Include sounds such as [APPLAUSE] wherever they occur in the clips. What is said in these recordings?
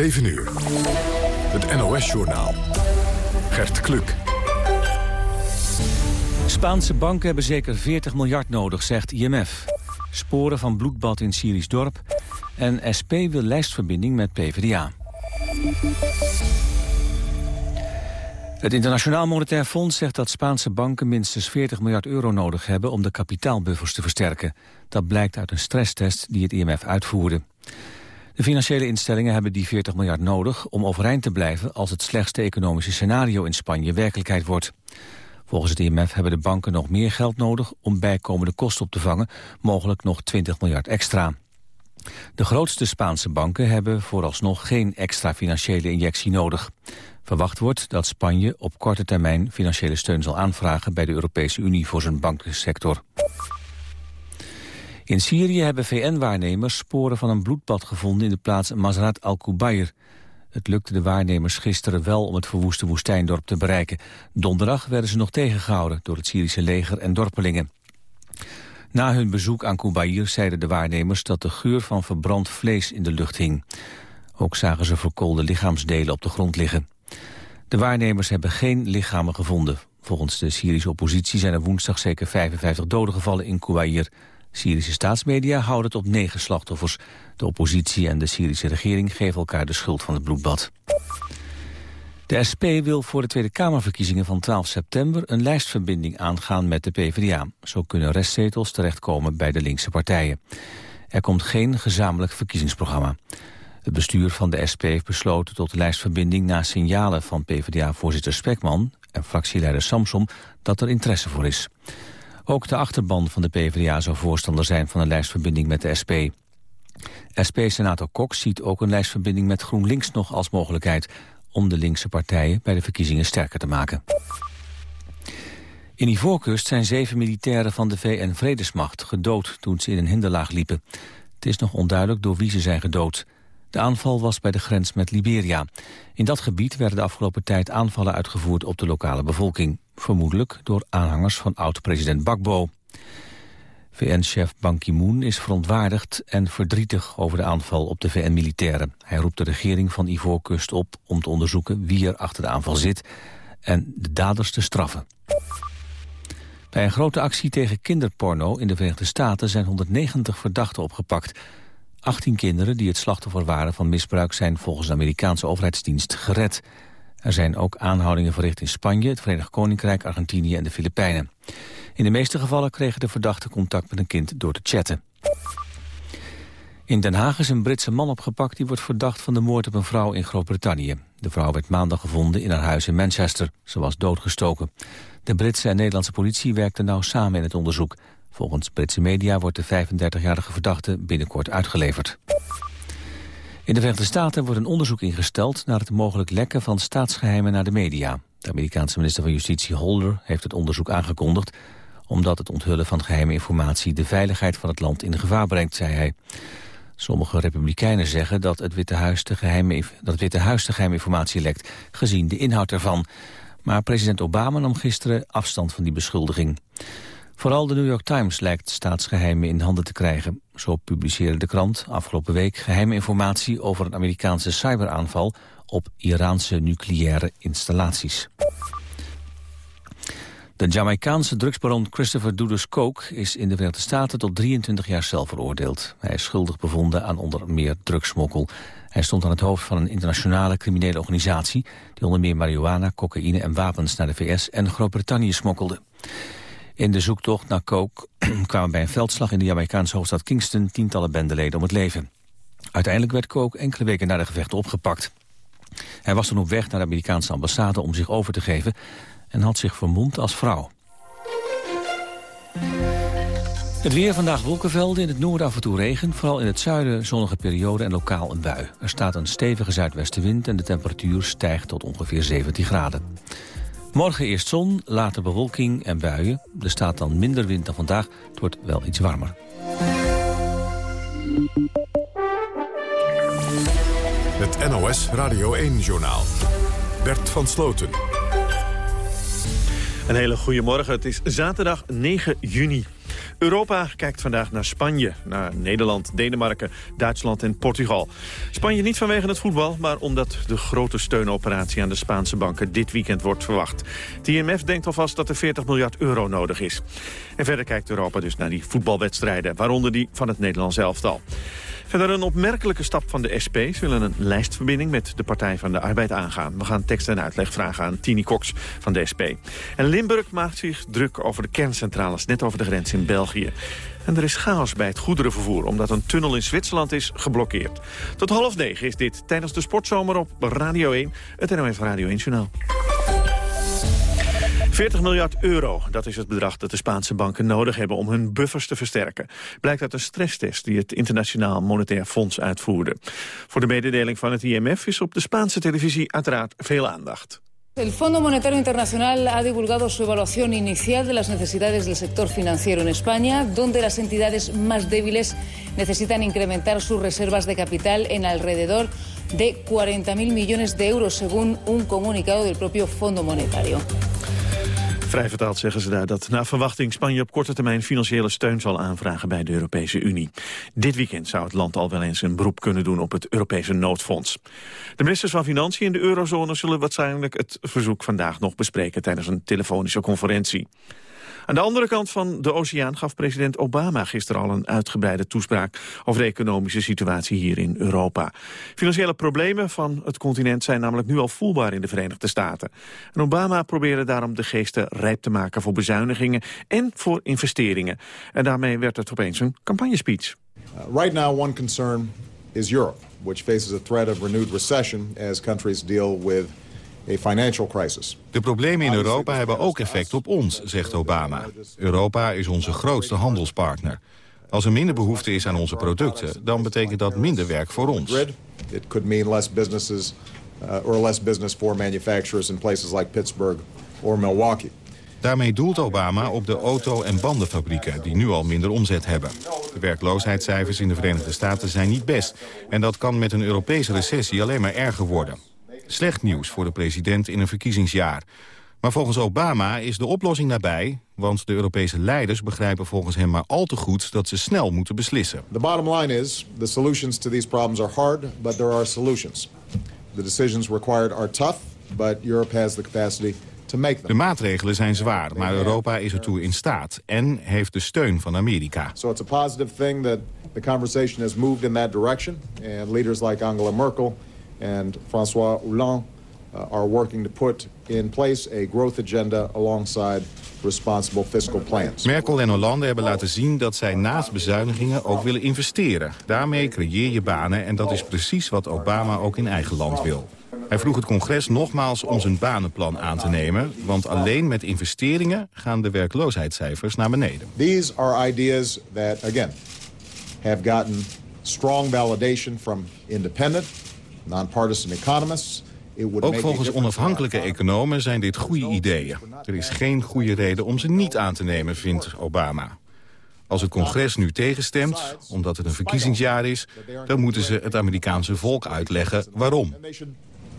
7 uur. Het NOS-journaal. Gert Kluk. Spaanse banken hebben zeker 40 miljard nodig, zegt IMF. Sporen van bloedbad in Syrisch dorp. En SP wil lijstverbinding met PvdA. Het Internationaal Monetair Fonds zegt dat Spaanse banken minstens 40 miljard euro nodig hebben om de kapitaalbuffers te versterken. Dat blijkt uit een stresstest die het IMF uitvoerde. De financiële instellingen hebben die 40 miljard nodig om overeind te blijven als het slechtste economische scenario in Spanje werkelijkheid wordt. Volgens het IMF hebben de banken nog meer geld nodig om bijkomende kosten op te vangen, mogelijk nog 20 miljard extra. De grootste Spaanse banken hebben vooralsnog geen extra financiële injectie nodig. Verwacht wordt dat Spanje op korte termijn financiële steun zal aanvragen bij de Europese Unie voor zijn bankensector. In Syrië hebben VN-waarnemers sporen van een bloedbad gevonden in de plaats Mazrat al-Kubayr. Het lukte de waarnemers gisteren wel om het verwoeste woestijndorp te bereiken. Donderdag werden ze nog tegengehouden door het Syrische leger en dorpelingen. Na hun bezoek aan Kubayr zeiden de waarnemers dat de geur van verbrand vlees in de lucht hing. Ook zagen ze verkoolde lichaamsdelen op de grond liggen. De waarnemers hebben geen lichamen gevonden. Volgens de Syrische oppositie zijn er woensdag zeker 55 doden gevallen in Kubayr. Syrische staatsmedia houden het op negen slachtoffers. De oppositie en de Syrische regering geven elkaar de schuld van het bloedbad. De SP wil voor de Tweede Kamerverkiezingen van 12 september... een lijstverbinding aangaan met de PvdA. Zo kunnen restzetels terechtkomen bij de linkse partijen. Er komt geen gezamenlijk verkiezingsprogramma. Het bestuur van de SP heeft besloten tot de lijstverbinding... na signalen van PvdA-voorzitter Spekman en fractieleider Samsom... dat er interesse voor is. Ook de achterban van de PvdA zou voorstander zijn van een lijstverbinding met de SP. SP-senator Kok ziet ook een lijstverbinding met GroenLinks nog als mogelijkheid... om de linkse partijen bij de verkiezingen sterker te maken. In Ivoorkust zijn zeven militairen van de VN-vredesmacht gedood toen ze in een hinderlaag liepen. Het is nog onduidelijk door wie ze zijn gedood. De aanval was bij de grens met Liberia. In dat gebied werden de afgelopen tijd aanvallen uitgevoerd op de lokale bevolking. Vermoedelijk door aanhangers van oud-president Bakbo. VN-chef Ban Ki-moon is verontwaardigd en verdrietig over de aanval op de VN-militairen. Hij roept de regering van Ivoorkust op om te onderzoeken wie er achter de aanval zit en de daders te straffen. Bij een grote actie tegen kinderporno in de Verenigde Staten zijn 190 verdachten opgepakt. 18 kinderen die het slachtoffer waren van misbruik zijn volgens de Amerikaanse overheidsdienst gered. Er zijn ook aanhoudingen verricht in Spanje, het Verenigd Koninkrijk, Argentinië en de Filipijnen. In de meeste gevallen kregen de verdachten contact met een kind door te chatten. In Den Haag is een Britse man opgepakt die wordt verdacht van de moord op een vrouw in Groot-Brittannië. De vrouw werd maandag gevonden in haar huis in Manchester. Ze was doodgestoken. De Britse en Nederlandse politie werkten nauw samen in het onderzoek. Volgens Britse media wordt de 35-jarige verdachte binnenkort uitgeleverd. In de Verenigde Staten wordt een onderzoek ingesteld naar het mogelijk lekken van staatsgeheimen naar de media. De Amerikaanse minister van Justitie Holder heeft het onderzoek aangekondigd omdat het onthullen van geheime informatie de veiligheid van het land in gevaar brengt, zei hij. Sommige republikeinen zeggen dat het Witte Huis de geheime, dat het Witte Huis de geheime informatie lekt, gezien de inhoud ervan. Maar president Obama nam gisteren afstand van die beschuldiging. Vooral de New York Times lijkt staatsgeheimen in handen te krijgen. Zo publiceerde de krant afgelopen week geheime informatie over een Amerikaanse cyberaanval op Iraanse nucleaire installaties. De Jamaicaanse drugsbaron Christopher Douglas Coke is in de Verenigde Staten tot 23 jaar cel veroordeeld. Hij is schuldig bevonden aan onder meer drugsmokkel. Hij stond aan het hoofd van een internationale criminele organisatie... die onder meer marihuana, cocaïne en wapens naar de VS en Groot-Brittannië smokkelde. In de zoektocht naar coke [CLEARS THROAT] kwamen bij een veldslag in de Jamaicaanse hoofdstad Kingston tientallen bendeleden om het leven. Uiteindelijk werd Coke enkele weken na de gevechten opgepakt. Hij was toen op weg naar de Amerikaanse ambassade om zich over te geven en had zich vermomd als vrouw. Het weer vandaag wolkenvelden, in het noorden af en toe regen. Vooral in het zuiden zonnige periode en lokaal een bui. Er staat een stevige zuidwestenwind en de temperatuur stijgt tot ongeveer 17 graden. Morgen eerst zon, later bewolking en buien. Er staat dan minder wind dan vandaag. Het wordt wel iets warmer. Het NOS Radio 1-journaal. Bert van Sloten. Een hele goede morgen. Het is zaterdag 9 juni. Europa kijkt vandaag naar Spanje, naar Nederland, Denemarken, Duitsland en Portugal. Spanje niet vanwege het voetbal, maar omdat de grote steunoperatie aan de Spaanse banken dit weekend wordt verwacht. Het IMF denkt alvast dat er 40 miljard euro nodig is. En verder kijkt Europa dus naar die voetbalwedstrijden, waaronder die van het Nederlands elftal. Verder een opmerkelijke stap van de SP. Ze willen een lijstverbinding met de Partij van de Arbeid aangaan. We gaan tekst en uitleg vragen aan Tini Cox van de SP. En Limburg maakt zich druk over de kerncentrales, net over de grens in België. En er is chaos bij het goederenvervoer, omdat een tunnel in Zwitserland is geblokkeerd. Tot half negen is dit tijdens de sportzomer op Radio 1, het NOS Radio 1 Journaal. 40 miljard euro, dat is het bedrag dat de Spaanse banken nodig hebben om hun buffers te versterken. Blijkt uit een stresstest die het Internationaal Monetair Fonds uitvoerde. Voor de mededeling van het IMF is op de Spaanse televisie uiteraard veel aandacht. El Fondo Monetario Internacional ha divulgado su evaluación inicial de las necesidades del sector financiero en España, donde las entidades más débiles necesitan incrementar sus reservas de capital en alrededor de 40.000 millones de euros, según un comunicado del propio Fondo Monetario. Vrij vertaald zeggen ze daar dat na verwachting Spanje op korte termijn financiële steun zal aanvragen bij de Europese Unie. Dit weekend zou het land al wel eens een beroep kunnen doen op het Europese noodfonds. De ministers van Financiën in de eurozone zullen waarschijnlijk het verzoek vandaag nog bespreken tijdens een telefonische conferentie. Aan de andere kant van de oceaan gaf president Obama gisteren al een uitgebreide toespraak over de economische situatie hier in Europa. Financiële problemen van het continent zijn namelijk nu al voelbaar in de Verenigde Staten. En Obama probeerde daarom de geesten rijp te maken voor bezuinigingen en voor investeringen. En daarmee werd het opeens een campagnespeech. Uh, right now one concern is Europe, which faces a threat of renewed recession as countries deal with a financial crisis. De problemen in Europa hebben ook effect op ons, zegt Obama. Europa is onze grootste handelspartner. Als er minder behoefte is aan onze producten, dan betekent dat minder werk voor ons. It could mean less businesses uh, or less business for manufacturers in places like Pittsburgh or Milwaukee. Daarmee doelt Obama op de auto- en bandenfabrieken... die nu al minder omzet hebben. De werkloosheidscijfers in de Verenigde Staten zijn niet best. En dat kan met een Europese recessie alleen maar erger worden. Slecht nieuws voor de president in een verkiezingsjaar. Maar volgens Obama is de oplossing nabij... want de Europese leiders begrijpen volgens hem maar al te goed... dat ze snel moeten beslissen. The bottom line is, the solutions to these problems are hard, but there are solutions. The decisions required are tough, but Europe has the capacity to make them. De maatregelen zijn zwaar, maar Europa is ertoe in staat... en heeft de steun van Amerika. So it's a positive thing that the conversation has moved in that direction... and leaders like Angela Merkel and François Hollande uh, are working to put in place a growth agenda alongside responsible fiscal plans. Merkel en Hollande hebben laten zien dat zij naast bezuinigingen ook willen investeren. Daarmee creëer je banen en dat is precies wat Obama ook in eigen land wil. Hij vroeg het congres nogmaals om zijn banenplan aan te nemen... want alleen met investeringen gaan de werkloosheidscijfers naar beneden. These are ideas that, again, have gotten strong validation from independent non-partisan economists. Ook volgens onafhankelijke economen zijn dit goede ideeën. Er is geen goede reden om ze niet aan te nemen, vindt Obama. Als het congres nu tegenstemt, omdat het een verkiezingsjaar is... dan moeten ze het Amerikaanse volk uitleggen waarom.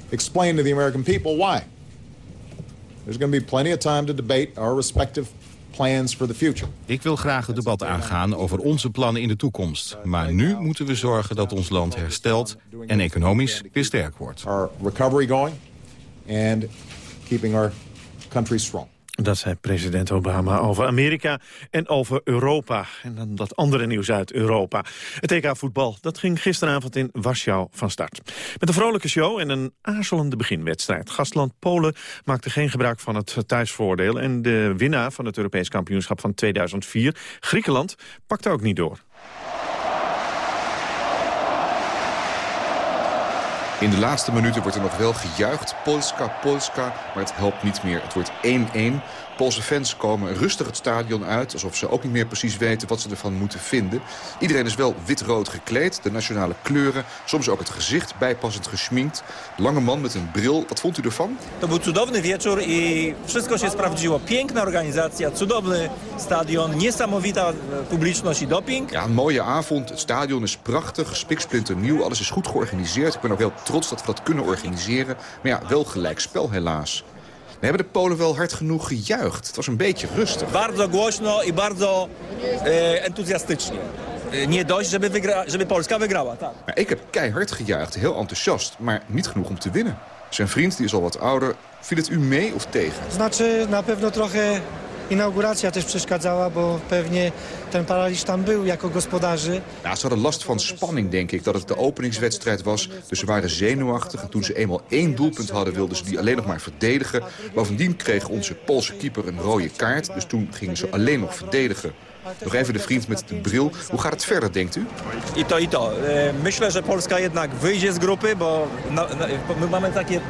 Explain to the American people why. There's going to be plenty of time to debate our respective plans for the future. Ik wil graag het debat aangaan over onze plannen in de toekomst. Maar nu moeten we zorgen dat ons land herstelt en economisch weer sterk wordt. Our recovery going and keeping our country strong. Dat zei president Obama over Amerika en over Europa. En dan dat andere nieuws uit Europa. Het EK voetbal, dat ging gisteravond in Warschau van start. Met een vrolijke show en een aarzelende beginwedstrijd. Gastland Polen maakte geen gebruik van het thuisvoordeel. En de winnaar van het Europees kampioenschap van 2004, Griekenland, pakte ook niet door. In de laatste minuten wordt er nog wel gejuicht. Polska, Polska, maar het helpt niet meer. Het wordt 1-1. Poolse fans komen rustig het stadion uit... alsof ze ook niet meer precies weten wat ze ervan moeten vinden. Iedereen is wel wit-rood gekleed, de nationale kleuren. Soms ook het gezicht bijpassend geschminkt. Lange man met een bril. Wat vond u ervan? To był cudowny wieczór i wszystko się sprawdziło. Piękna organizacja, cudowny stadion, niesamowita publiczność i doping. Ja, een mooie avond. Het stadion is prachtig, spiksplinternieuw. Alles is goed georganiseerd. Ik ben ook heel trots dat we dat kunnen organiseren. Maar ja, wel gelijk spel helaas. We hebben de Polen wel hard genoeg gejuicht. Het was een beetje rustig. Bardzo głośno i bardzo e, entuzjastycznie. E, Nie dość, żeby, wygra, żeby Polska wygrała, tak. Maar ik heb keihard gejuicht, heel enthousiast, maar niet genoeg om te winnen. Zijn vriend, die is al wat ouder, viel het u mee of tegen? Znaczy na pewno trochę inauguracja też przeszkadzała, bo pewnie ten paraliż tam był jako gospodarzy. Nou, ze hadden last van spanning, denk ik, dat het de openingswedstrijd was. Dus ze waren zenuwachtig en toen ze eenmaal één doelpunt hadden... wilden ze die alleen nog maar verdedigen. Bovendien kreeg onze Poolse keeper een rode kaart. Dus toen gingen ze alleen nog verdedigen. Nog even de vriend met de bril. Hoe gaat het verder, denkt u? I to, i to. E, Myślę, że Polska jednak wyjdzie z grupy, bo my mamy takie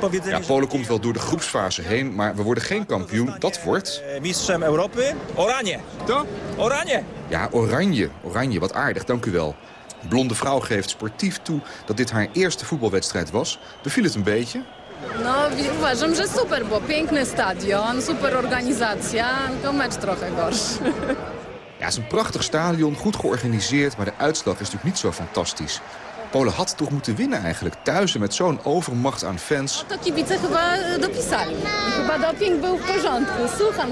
powiedzenie, Ja, Polen komt wel door de groepsfase heen, maar we worden geen kampioen. Dat wordt... e, mistrzem Europy Oranie. To? Oranie. Ja, oranje. Oranje, wat aardig, dank u wel. De blonde vrouw geeft sportief toe dat dit haar eerste voetbalwedstrijd was. Beviel het een beetje? No, uważam, że super, bo piękny stadion, super organizacja, tylko mecz trochę gorszy. Ja, het is een prachtig stadion, goed georganiseerd, maar de uitslag is natuurlijk niet zo fantastisch. Polen had toch moeten winnen eigenlijk, thuis en met zo'n overmacht aan fans. To kibice chyba e, dopisali. Chyba doping był w porządku. Słucham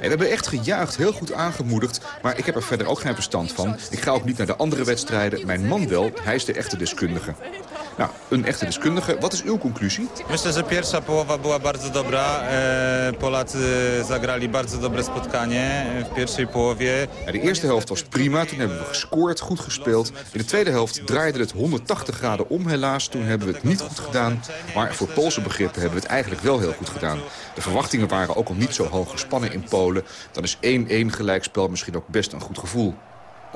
we hebben echt gejuicht, heel goed aangemoedigd, maar ik heb er verder ook geen verstand van. Ik ga ook niet naar de andere wedstrijden, mijn man wel, hij is de echte deskundige. Nou, een echte deskundige, wat is uw conclusie? Myślę, że pierwsza połowa była bardzo dobra. E, Polacy zagrali bardzo dobre spotkanie w pierwszej połowie. De eerste helft was prima, toen hebben we gescoord, goed gespeeld. In de tweede helft draaide het 180 graden om helaas. Toen hebben we het niet goed gedaan. Maar voor Poolse begrippen hebben we het eigenlijk wel heel goed gedaan. De verwachtingen waren ook al niet zo hoog gespannen in Polen. Dan is 1-1 gelijkspel misschien ook best een goed gevoel.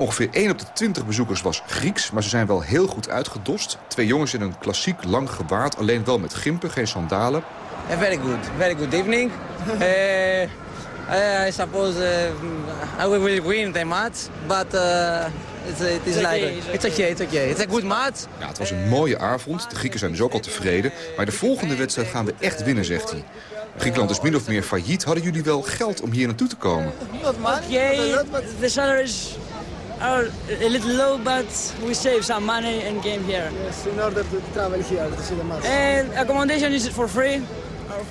Ongeveer 1 op de 20 bezoekers was Grieks, maar ze zijn wel heel goed uitgedost. Twee jongens in een klassiek lang gewaad, alleen wel met gimpen, geen sandalen. A very good, very good evening. uh, [LAUGHS] I suppose uh, I will win the match, but uh, it's, it is like it's okay, it's okay. It's a good match. Ja, het was een mooie avond. De Grieken zijn dus ook al tevreden. Maar de volgende wedstrijd gaan we echt winnen, zegt hij. Griekenland is min of meer failliet. Hadden jullie wel geld om hier naartoe te komen? Okay, the salaries are a little low, but we save some money and came here. in order to travel here to see the match. And accommodation is for free.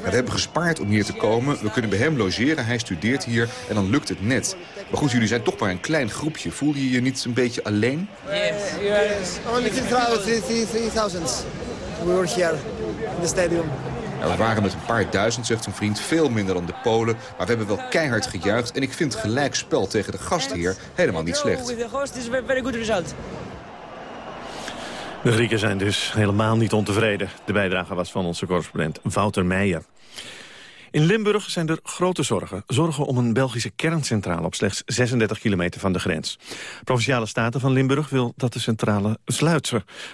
We hebben gespaard om hier te komen. We kunnen bij hem logeren. Hij studeert hier en dan lukt het net. Maar goed, jullie zijn toch maar een klein groepje. Voel je je niet een beetje alleen? Yes, are Only 3,000 we were here in the stadium. Ja, we waren met een paar duizend, zegt een vriend. Veel minder dan de Polen. Maar we hebben wel keihard gejuicht. En ik vind gelijk spel tegen de gastheer helemaal niet slecht. With the host is a very, very good result. De Grieken zijn dus helemaal niet ontevreden. De bijdrage was van onze correspondent Wouter Meijer. In Limburg zijn er grote zorgen. Zorgen om een Belgische kerncentrale op slechts 36 kilometer van de grens. Provinciale Staten van Limburg wil dat de centrale sluit.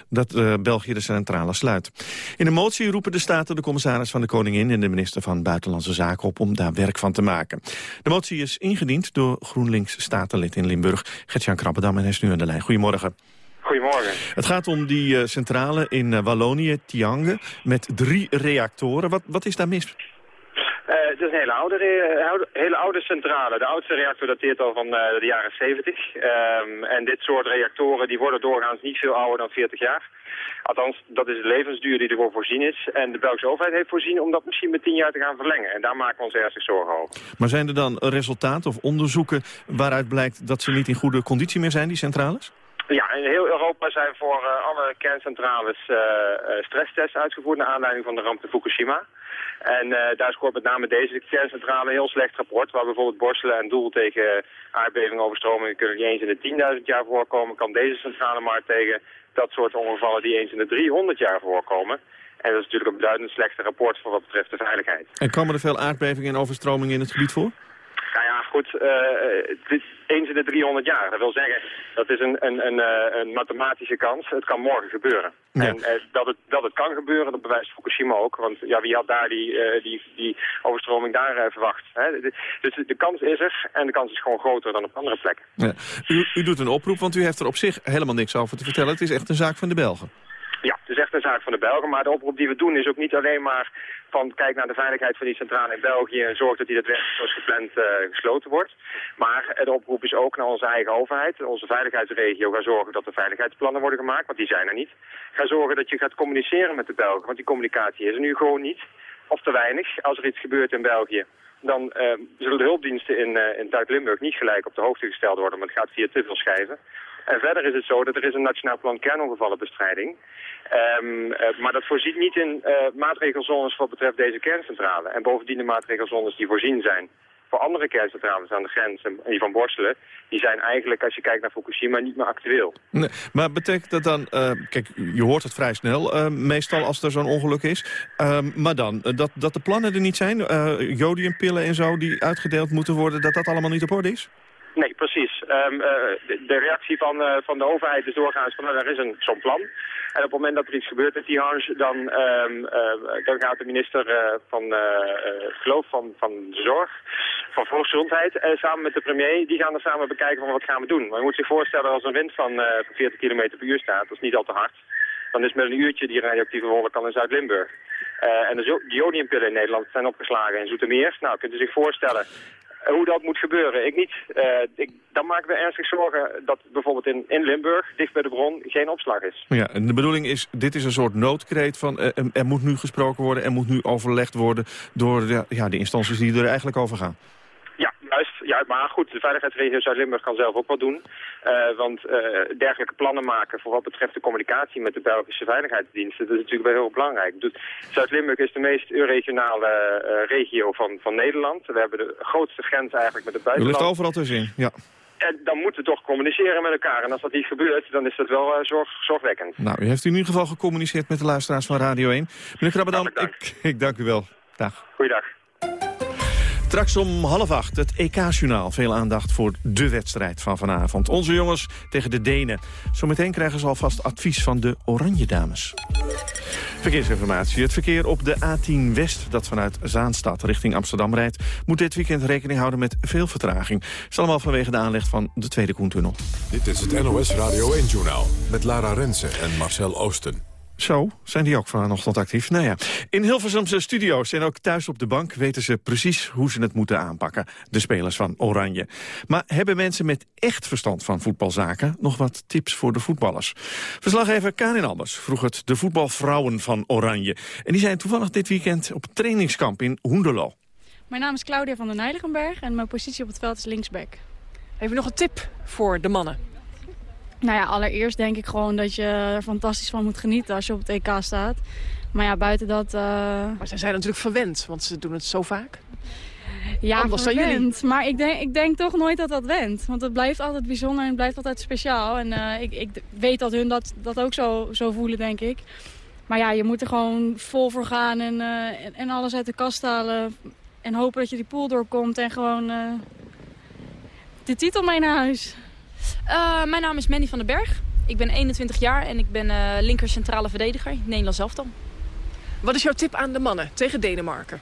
Dat eh, België de centrale sluit. In een motie roepen de Staten de commissaris van de Koningin... en de minister van Buitenlandse Zaken op om daar werk van te maken. De motie is ingediend door GroenLinks-statenlid in Limburg... Gertjan Krabbedam en hij is nu aan de lijn. Goedemorgen. Goedemorgen. Het gaat om die eh, centrale in eh, Wallonië, Tiange, met drie reactoren. Wat, wat is daar mis? Het is een hele oude, hele oude centrale. De oudste reactor dateert al van eh, de jaren 70. Ehm, en dit soort reactoren die worden doorgaans niet veel ouder dan 40 jaar. Althans, dat is de levensduur die ervoor voorzien is. En de Belgische overheid heeft voorzien om dat misschien met 10 jaar te gaan verlengen. En daar maken we ons ernstig zorgen over. Maar zijn er dan resultaten of onderzoeken waaruit blijkt dat ze niet in goede conditie meer zijn, die centrales? Ja, in heel Europa zijn voor eh, alle kerncentrales eh, stresstests uitgevoerd... naar aanleiding van de ramp in Fukushima. En eh, daar scoort met name deze kerncentrale een heel slecht rapport... waar bijvoorbeeld borstelen en doel tegen aardbevingen overstromingen... kunnen niet eens in de 10.000 jaar voorkomen. Kan deze centrale maar tegen dat soort ongevallen die eens in de 300 jaar voorkomen. En dat is natuurlijk een beduidend slechte rapport voor wat betreft de veiligheid. En komen er veel aardbevingen en overstromingen in het gebied voor? Nou ja, goed, eh, is eens in de 300 jaar. Dat wil zeggen, dat is een, een, een, eh, een mathematische kans. Het kan morgen gebeuren. Ja. En eh, dat, het, dat het kan gebeuren, dat bewijst Fukushima ook. Want ja, wie had daar die, die, die overstroming daar verwacht? Hè? De- Dus de kans is er en de kans is gewoon groter dan op andere plekken. Ja. U, u doet een oproep, want u heeft er op zich helemaal niks over te vertellen. Het is echt een zaak van de Belgen. Ja, het is echt een zaak van de Belgen. Maar de oproep die we doen is ook niet alleen maar van kijk naar de veiligheid van die centrale in België en zorg dat die daadwerkelijk zoals gepland uh, gesloten wordt. Maar de oproep is ook naar onze eigen overheid, onze veiligheidsregio. Ga zorgen dat er veiligheidsplannen worden gemaakt, want die zijn er niet. Ga zorgen dat je gaat communiceren met de Belgen, want die communicatie is er nu gewoon niet. Of te weinig, als er iets gebeurt in België dan uh, zullen de hulpdiensten in, uh, in Zuid-Limburg niet gelijk op de hoogte gesteld worden, maar het gaat via te veel schijven. En verder is het zo dat er is een nationaal plan kernongevallenbestrijding. Um, uh, maar dat voorziet niet in maatregelzones wat betreft deze kerncentrale. En bovendien de maatregelzones die voorzien zijn voor andere kerncentrales aan de grens en die van Borselen... die zijn eigenlijk, als je kijkt naar Fukushima, niet meer actueel. Maar betekent dat dan... Uh, kijk, je hoort het vrij snel, uh, meestal als er zo'n ongeluk is. Uh, maar dan, dat, dat de plannen er niet zijn, jodiumpillen en zo... die uitgedeeld moeten worden, dat dat allemaal niet op orde is? Nee, precies. Um, de, de, reactie van, van de overheid is doorgaans van... Nou, er is zo'n plan... En op het moment dat er iets gebeurt met die Hange, dan, um, uh, dan gaat de minister van, geloof van, van zorg, van volksgezondheid, samen met de premier, die gaan er samen bekijken van wat gaan we doen. Maar je moet zich voorstellen als een wind van 40 km per uur staat, dat is niet al te hard, dan is met een uurtje die radioactieve wolk al in Zuid-Limburg. en de jodiumpillen in Nederland zijn opgeslagen in Zoetermeer. Nou, kunt u zich voorstellen hoe dat moet gebeuren. Ik niet. Uh, ik, dan maken we ernstig zorgen dat bijvoorbeeld in, in Limburg, dicht bij de bron, geen opslag is. Ja, en de bedoeling is, dit is een soort noodkreet van uh, er moet nu gesproken worden, er moet nu overlegd worden door de, ja, de instanties die er eigenlijk over gaan. Ja, maar goed, de veiligheidsregio Zuid-Limburg kan zelf ook wat doen. Uh, want uh, dergelijke plannen maken voor wat betreft de communicatie met de Belgische veiligheidsdiensten, dat is natuurlijk wel heel belangrijk. Dus Zuid-Limburg is de meest regionale uh, regio van, van Nederland. We hebben de grootste grens eigenlijk met het buitenland. U ligt overal tussenin, ja. En dan moeten we toch communiceren met elkaar. En als dat niet gebeurt, dan is dat wel zorg, zorgwekkend. Nou, u heeft in ieder geval gecommuniceerd met de luisteraars van Radio 1. Meneer Krabbedam, ik, ik dank u wel. Dag. Goeiedag. Straks om half acht het EK-journaal. Veel aandacht voor de wedstrijd van vanavond. Onze jongens tegen de Denen. Zometeen krijgen ze alvast advies van de Oranje Dames. Verkeersinformatie. Het verkeer op de A10 West, dat vanuit Zaanstad richting Amsterdam rijdt... moet dit weekend rekening houden met veel vertraging. Het is allemaal vanwege de aanleg van de Tweede Koentunnel. Dit is het NOS Radio 1-journaal met Lara Rensen en Marcel Oosten. Zo, zijn die ook vanochtend actief? Nou ja, in Hilversumse studio's en ook thuis op de bank... weten ze precies hoe ze het moeten aanpakken, de spelers van Oranje. Maar hebben mensen met echt verstand van voetbalzaken... nog wat tips voor de voetballers? Verslaggever Karin Albers vroeg het de voetbalvrouwen van Oranje. En die zijn toevallig dit weekend op trainingskamp in Hoendelo. Mijn naam is Claudia van den Heiligenberg en mijn positie op het veld is linksback. Even nog een tip voor de mannen? Nou ja, allereerst denk ik gewoon dat je er fantastisch van moet genieten als je op het EK staat. Maar ja, buiten dat... Uh... Maar zij zijn natuurlijk verwend, want ze doen het zo vaak. Ja, Anders verwend. Maar ik denk, ik denk toch nooit dat dat went. Want het blijft altijd bijzonder en het blijft altijd speciaal. En uh, ik, ik weet dat hun dat, dat ook zo, zo voelen, denk ik. Maar ja, je moet er gewoon vol voor gaan en, uh, en, en, alles uit de kast halen. En hopen dat je die pool doorkomt en gewoon de titel mee naar huis. Uh, mijn naam is Mandy van den Berg. Ik ben 21 jaar en ik ben uh, linker centrale verdediger in Nederlands elftal. Wat is jouw tip aan de mannen tegen Denemarken?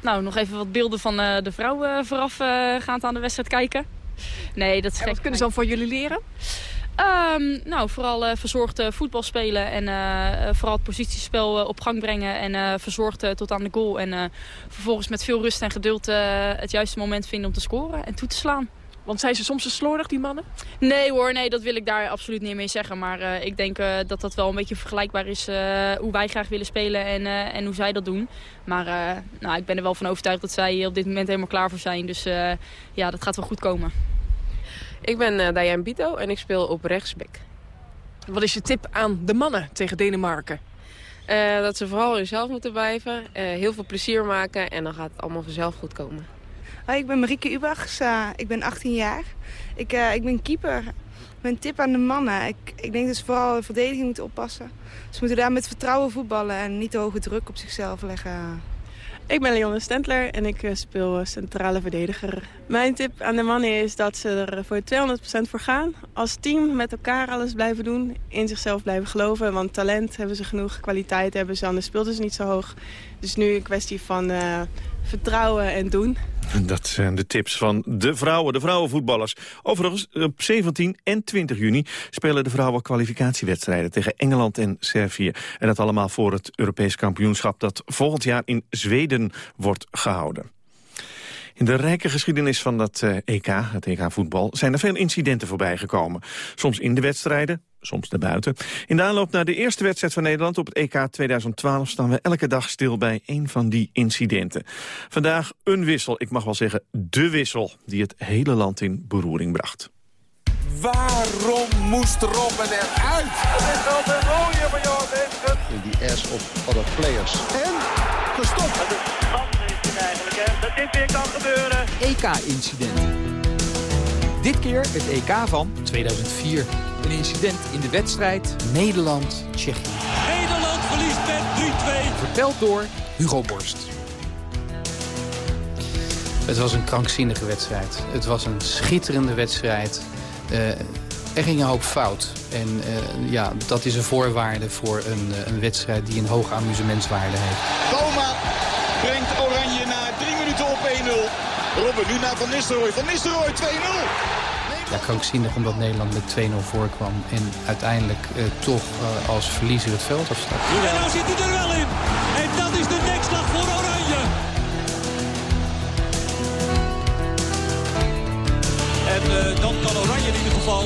Nou, nog even wat beelden van uh, de vrouwen vooraf gaan aan de wedstrijd kijken. Nee, dat is en wat kunnen ze dan voor jullie leren? Um, nou, vooral verzorgd voetbal spelen en vooral het positiespel op gang brengen en verzorgd tot aan de goal. En vervolgens met veel rust en geduld het juiste moment vinden om te scoren en toe te slaan. Want zijn ze soms zo slordig, die mannen? Nee hoor, nee, dat wil ik daar absoluut niet mee zeggen. Maar uh, ik denk uh, dat dat wel een beetje vergelijkbaar is uh, hoe wij graag willen spelen en, en hoe zij dat doen. Maar nou, ik ben er wel van overtuigd dat zij op dit moment helemaal klaar voor zijn. Dus ja, dat gaat wel goed komen. Ik ben Diane Bito en ik speel op rechtsback. Wat is je tip aan de mannen tegen Denemarken? dat ze vooral hunzelf moeten blijven, heel veel plezier maken en dan gaat het allemaal vanzelf goed komen. Hoi, ik ben Marieke Ubachs. Uh, ik ben 18 jaar. Ik, uh, ik ben keeper. Mijn tip aan de mannen. Ik, ik denk dat ze vooral de verdediging moeten oppassen. Ze moeten daar met vertrouwen voetballen en niet te hoge druk op zichzelf leggen. Ik ben Leonne Stentler en ik eh, speel centrale verdediger. Mijn tip aan de mannen is dat ze er voor 200% voor gaan. Als team met elkaar alles blijven doen, in zichzelf blijven geloven. Want talent hebben ze genoeg, kwaliteit hebben ze, anders speelden ze niet zo hoog. Dus nu een kwestie van vertrouwen en doen. Dat zijn de tips van de vrouwen, de vrouwenvoetballers. Overigens, op 17 en 20 juni spelen de vrouwen kwalificatiewedstrijden tegen Engeland en Servië. En dat allemaal voor het Europees kampioenschap dat volgend jaar in Zweden wordt gehouden. In de rijke geschiedenis van dat EK, het EK voetbal, zijn er veel incidenten voorbij gekomen. Soms in de wedstrijden, soms daarbuiten. In de aanloop naar de eerste wedstrijd van Nederland op het EK 2012 staan we elke dag stil bij een van die incidenten. Vandaag een wissel, ik mag wel zeggen de wissel, die het hele land in beroering bracht. Waarom moest Robben eruit? Het is wel de rode van Johan In die ass op other players. En gestopt. Eigenlijk, hè. Dat dit weer kan gebeuren. EK-incident. Dit keer het EK van 2004. Een incident in de wedstrijd Nederland-Tsjechië. Nederland verliest met 3-2. Verteld door Hugo Borst. Het was een krankzinnige wedstrijd. Het was een schitterende wedstrijd. Uh, er ging een hoop fout. En uh, ja, dat is een voorwaarde voor een, uh, een wedstrijd die een hoge amusementswaarde heeft. Boma brengt Oranje na drie minuten op 1-0. Robben nu naar Van Nistelrooy. Van Nistelrooy 2-0. Ja, krankzinnig omdat Nederland met 2-0 voorkwam. En uiteindelijk uh, toch uh, als verliezer het veld afstapt. En nou zit hij er wel in. En dat is de dan kan Oranje in ieder geval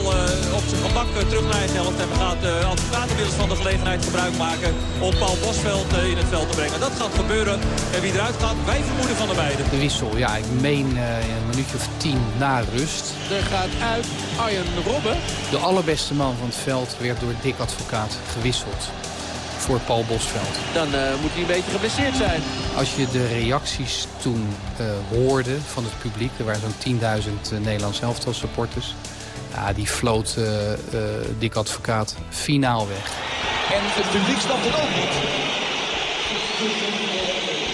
op zijn gemak terug naar het helft. En we gaat de advocaat inmiddels van de gelegenheid gebruik maken om Paul Bosveld in het veld te brengen. Dat gaat gebeuren. En wie eruit gaat, wij vermoeden van de beiden. De wissel, ja, ik meen een minuutje of tien na rust. Er gaat uit Arjen Robben. De allerbeste man van het veld werd door Dick Advocaat gewisseld voor Paul Bosveld. Dan uh, moet hij een beetje geblesseerd zijn. Als je de reacties toen uh, hoorde van het publiek... er waren zo'n 10.000 uh, Nederlands elftal supporters... Ja, die floot Dick Advocaat finaal weg. En het publiek snapt het ook niet.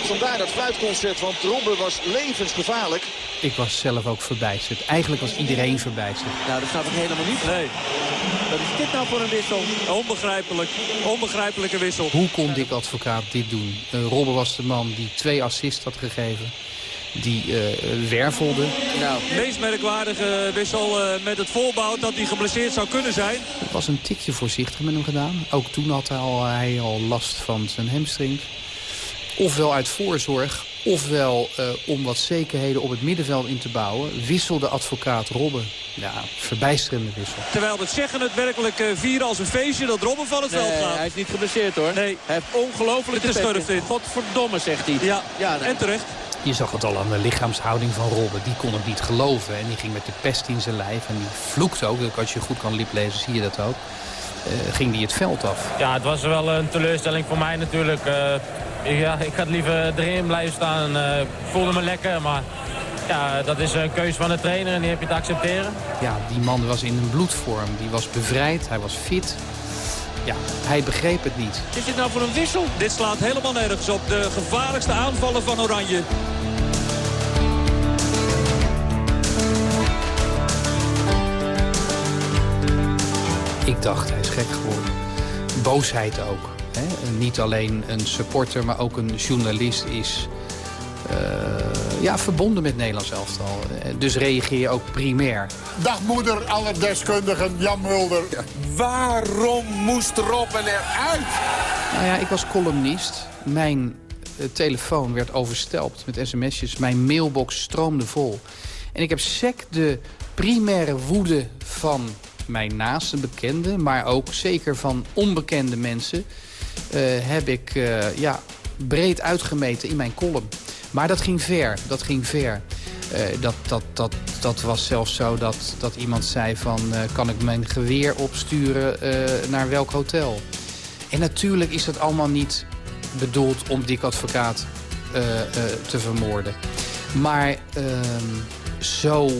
Vandaar dat fluitconcert, want Robben was levensgevaarlijk. Ik was zelf ook verbijsterd. Eigenlijk was iedereen verbijsterd. Nou, dat snap ik helemaal niet. Nee. Wat is dit nou voor een wissel? Onbegrijpelijk. Onbegrijpelijke wissel. Hoe kon Dick Advocaat dit doen? Uh, Robben was de man die twee assists had gegeven. Die uh, wervelde. Nou, meest merkwaardige wissel uh, met het voorbouw dat hij geblesseerd zou kunnen zijn. Het was een tikje voorzichtig met hem gedaan. Ook toen had hij al, hij al last van zijn hamstring. Ofwel uit voorzorg, ofwel uh, om wat zekerheden op het middenveld in te bouwen... wisselde advocaat Robben. Ja, verbijsterende wissel. Terwijl de Tsjechen het werkelijk uh, vieren als een feestje dat Robben van het nee, veld gaat. hij is niet geblesseerd hoor. Nee. Hij heeft ongelooflijk de schurft in. Wat verdomme, zegt hij. Ja, ja nee. en terecht. Je zag het al aan de lichaamshouding van Robben. Die kon het niet geloven. En die ging met de pest in zijn lijf. En die vloekt ook. Als je goed kan liplezen zie je dat ook. Uh, ging die het veld af. Ja, het was wel een teleurstelling voor mij natuurlijk. Uh, ja, ik had liever erin blijven staan. Uh, ik voelde me lekker, maar ja, dat is een keuze van de trainer en die heb je te accepteren. Ja, die man was in een bloedvorm. Die was bevrijd, hij was fit. Ja, hij begreep het niet. Is dit nou voor een wissel? Dit slaat helemaal nergens op. De gevaarlijkste aanvallen van Oranje. Ik dacht, hij is gek geworden. Boosheid ook. Niet alleen een supporter, maar ook een journalist is uh, ja, verbonden met Nederlands elftal. Dus reageer je ook primair. Dag moeder, alle deskundigen, Jan Mulder. Ja. Waarom moest Robben eruit? Nou ja, ik was columnist. Mijn uh, telefoon werd overstelpt met sms'jes. Mijn mailbox stroomde vol. En ik heb sec de primaire woede van mijn naaste bekenden... maar ook zeker van onbekende mensen... Uh, heb ik uh, ja, breed uitgemeten in mijn column. Maar dat ging ver, dat ging ver. Uh, dat, dat, dat, dat was zelfs zo dat, dat iemand zei van... Kan ik mijn geweer opsturen naar welk hotel? En natuurlijk is dat allemaal niet bedoeld om Dick Advocaat te vermoorden. Maar ehm, zo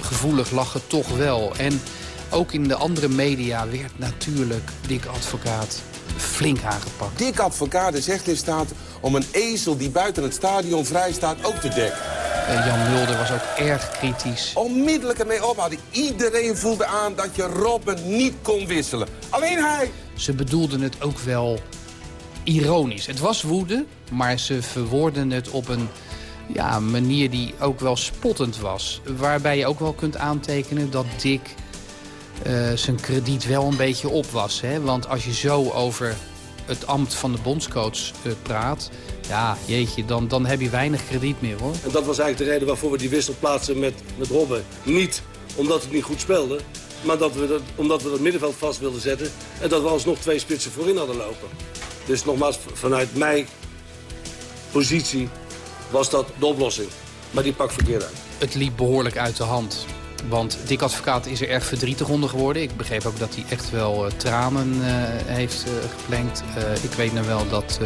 gevoelig lag het toch wel. En ook in de andere media werd natuurlijk Dick Advocaat flink aangepakt. Dick Advocaat is echt in staat om een ezel die buiten het stadion vrij staat ook te dekken. Uh, Jan Mulder was ook erg kritisch. Onmiddellijk ermee ophouden. Iedereen voelde aan dat je Robben niet kon wisselen. Alleen hij. Ze bedoelden het ook wel ironisch. Het was woede, maar ze verwoorden het op een ja, manier die ook wel spottend was. Waarbij je ook wel kunt aantekenen dat Dick uh, zijn krediet wel een beetje op was. Hè? Want als je zo over het ambt van de bondscoach uh, praat... ja, jeetje, dan, dan heb je weinig krediet meer, hoor. En dat was eigenlijk de reden waarvoor we die wissel plaatsen met, met Robben. Niet omdat het niet goed speelde, maar dat we dat, omdat we dat middenveld vast wilden zetten... en dat we alsnog twee spitsen voorin hadden lopen. Dus nogmaals, vanuit mijn positie was dat de oplossing. Maar die pak verkeerd uit. Het liep behoorlijk uit de hand. Want Dick Advocaat is er erg verdrietig onder geworden. Ik begreep ook dat hij echt wel uh, tranen uh, heeft uh, geplenkt. ik weet nog wel dat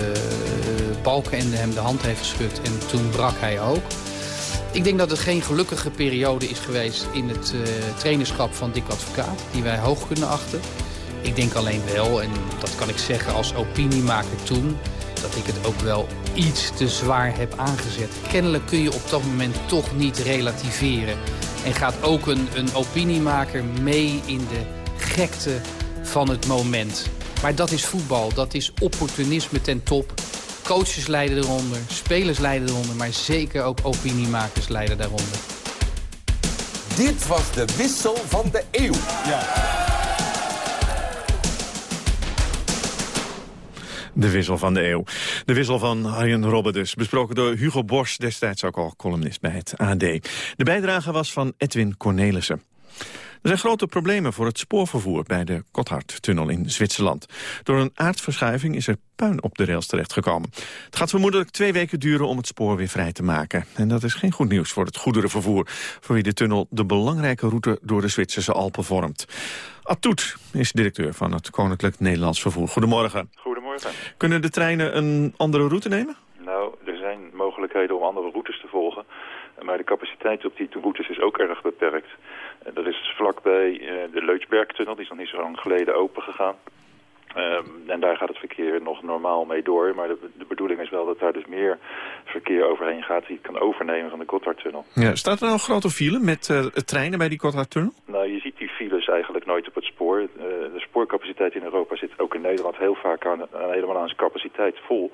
Balkenende hem de hand heeft geschud en toen brak hij ook. Ik denk dat het geen gelukkige periode is geweest in het trainerschap van Dick Advocaat. Die wij hoog kunnen achten. Ik denk alleen wel, en dat kan ik zeggen als opiniemaker toen... dat ik het ook wel iets te zwaar heb aangezet. Kennelijk kun je op dat moment toch niet relativeren. En gaat ook een, een opiniemaker mee in de gekte van het moment. Maar dat is voetbal, dat is opportunisme ten top. Coaches leiden eronder, spelers leiden eronder... maar zeker ook opiniemakers leiden daaronder. Dit was de wissel van de eeuw. Ja. De wissel van de eeuw. De wissel van Arjen Robben dus. Besproken door Hugo Bors, destijds ook al columnist bij het AD. De bijdrage was van Edwin Cornelissen. Er zijn grote problemen voor het spoorvervoer bij de Gotthardtunnel in Zwitserland. Door een aardverschuiving is er puin op de rails terechtgekomen. Het gaat vermoedelijk twee weken duren om het spoor weer vrij te maken. En dat is geen goed nieuws voor het goederenvervoer... voor wie de tunnel de belangrijke route door de Zwitserse Alpen vormt. Atoet is directeur van het Koninklijk Nederlands Vervoer. Goedemorgen. Goedemorgen. Kunnen de treinen een andere route nemen? Nou, er zijn mogelijkheden om andere routes te volgen. Maar de capaciteit op die routes is ook erg beperkt. Dat is vlakbij eh, de Leutsbergtunnel, die is nog niet zo lang geleden open gegaan. Um, en daar gaat het verkeer nog normaal mee door. Maar de, de, bedoeling is wel dat daar dus meer verkeer overheen gaat... die het kan overnemen van de Gotthardtunnel. Ja, staat er nou een grote file met uh, treinen bij die Gotthardtunnel? Nou, je ziet die files eigenlijk nooit op het spoor. Uh, de spoorcapaciteit in Europa zit ook in Nederland heel vaak aan, aan helemaal aan zijn capaciteit vol.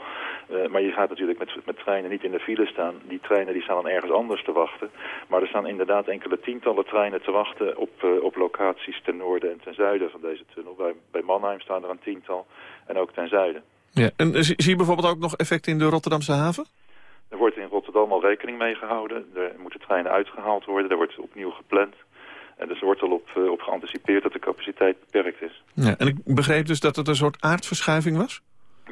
Uh, maar je gaat natuurlijk met, met treinen niet in de file staan. Die treinen die staan dan ergens anders te wachten. Maar er staan inderdaad enkele tientallen treinen te wachten op, op locaties ten noorden en ten zuiden van deze tunnel. Bij, bij Mannheim staan er een tiental en ook ten zuiden. Ja, en zie je bijvoorbeeld ook nog effect in de Rotterdamse haven? Er wordt in Rotterdam al rekening mee gehouden. Er moeten treinen uitgehaald worden. Er wordt opnieuw gepland. En dus er wordt al op, uh, op geanticipeerd dat de capaciteit beperkt is. Ja, en ik begreep dus dat het een soort aardverschuiving was?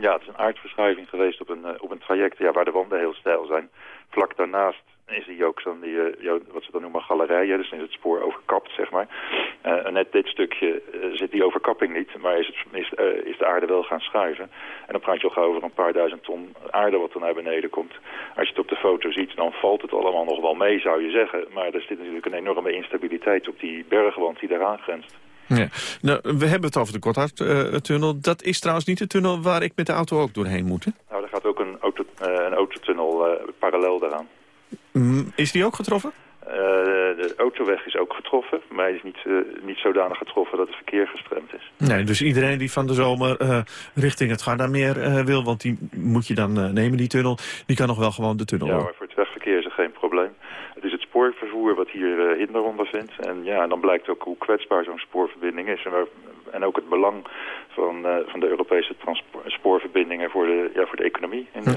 Ja, het is een aardverschuiving geweest op een, uh, op een traject ja, waar de wanden heel stijl zijn. Vlak daarnaast is die ook zo'n, die, uh, wat ze dan noemen, galerijen. Dus is het spoor overkapt, zeg maar. Uh, net dit stukje uh, zit die overkapping niet, maar is, het, is, is, de aarde wel gaan schuiven. En dan praat je al gauw over een paar duizend ton aarde wat er naar beneden komt. Als je het op de foto ziet, dan valt het allemaal nog wel mee, zou je zeggen. Maar er zit natuurlijk een enorme instabiliteit op die bergwand die daaraan grenst. Ja. Nou, we hebben het over de Gotthardtunnel. dat is trouwens niet de tunnel waar ik met de auto ook doorheen moet, hè? Nou, er gaat ook een, auto, een autotunnel parallel daaraan. Mm, is die ook getroffen? Uh, de autoweg is ook getroffen, maar hij is niet, uh, niet zodanig getroffen dat het verkeer gestremd is. Nee, dus iedereen die van de zomer uh, richting het Gardameer wil, want die moet je dan nemen, die tunnel, die kan nog wel gewoon de tunnel Ja, maar voor het wegverkeer is er geen probleem. Spoorvervoer wat hier hinder ondervindt. En ja, en dan blijkt ook hoe kwetsbaar zo'n spoorverbinding is. En, waar, en ook het belang van, uh, van de Europese spoorverbindingen voor de, ja, voor de economie. In, uh,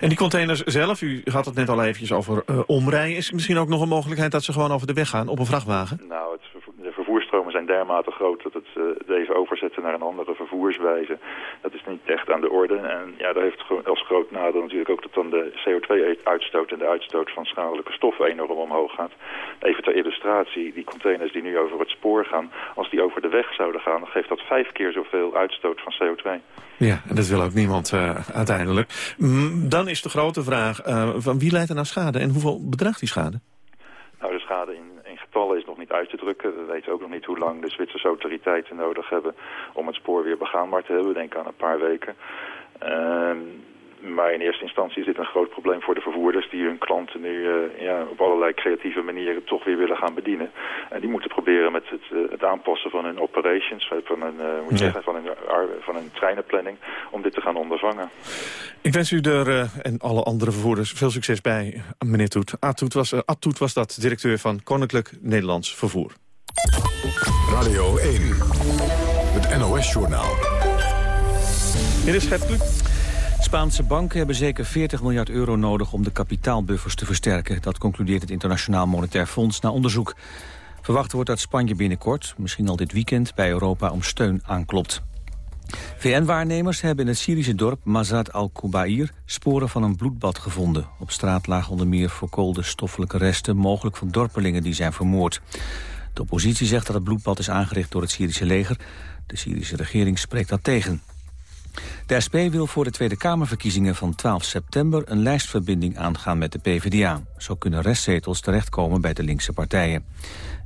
en die containers zelf, u had het net al eventjes over uh, omrijden. Is misschien ook nog een mogelijkheid dat ze gewoon over de weg gaan op een vrachtwagen? Nou, het, dermate groot dat het, het even overzetten naar een andere vervoerswijze, dat is niet echt aan de orde. En ja, dat heeft als groot nadeel natuurlijk ook dat dan de CO2-uitstoot en de uitstoot van schadelijke stoffen enorm omhoog gaat. Even ter illustratie, die containers die nu over het spoor gaan, als die over de weg zouden gaan, dan geeft dat vijf keer zoveel uitstoot van CO2. Ja, en dat wil ook niemand uh, uiteindelijk. Mm, dan is de grote vraag, uh, van wie leidt er nou schade en hoeveel bedraagt die schade? Nou, de schade in, in getallen is uit te drukken. We weten ook nog niet hoe lang de Zwitserse autoriteiten nodig hebben om het spoor weer begaanbaar te hebben. Denk aan een paar weken. Uh, maar in eerste instantie is dit een groot probleem voor de vervoerders... die hun klanten nu ja, op allerlei creatieve manieren toch weer willen gaan bedienen. En die moeten proberen met het, het aanpassen van hun operations... van een, moet zeggen, van, een, van een treinenplanning... om dit te gaan ondervangen. Ik wens u er en alle andere vervoerders veel succes bij, meneer Toet. Atoet was, Atoet was dat, directeur van Koninklijk Nederlands Vervoer. Radio 1, het NOS-journaal. Hier is Gert Kluk. Spaanse banken hebben zeker 40 miljard euro nodig om de kapitaalbuffers te versterken. Dat concludeert het Internationaal Monetair Fonds na onderzoek. Verwacht wordt dat Spanje binnenkort, misschien al dit weekend, bij Europa om steun aanklopt. VN-waarnemers hebben in het Syrische dorp Mazat al-Kubair sporen van een bloedbad gevonden. Op straat lagen onder meer verkoolde stoffelijke resten, mogelijk van dorpelingen die zijn vermoord. De oppositie zegt dat het bloedbad is aangericht door het Syrische leger. De Syrische regering spreekt dat tegen. De SP wil voor de Tweede Kamerverkiezingen van 12 september... een lijstverbinding aangaan met de PvdA. Zo kunnen restzetels terechtkomen bij de linkse partijen.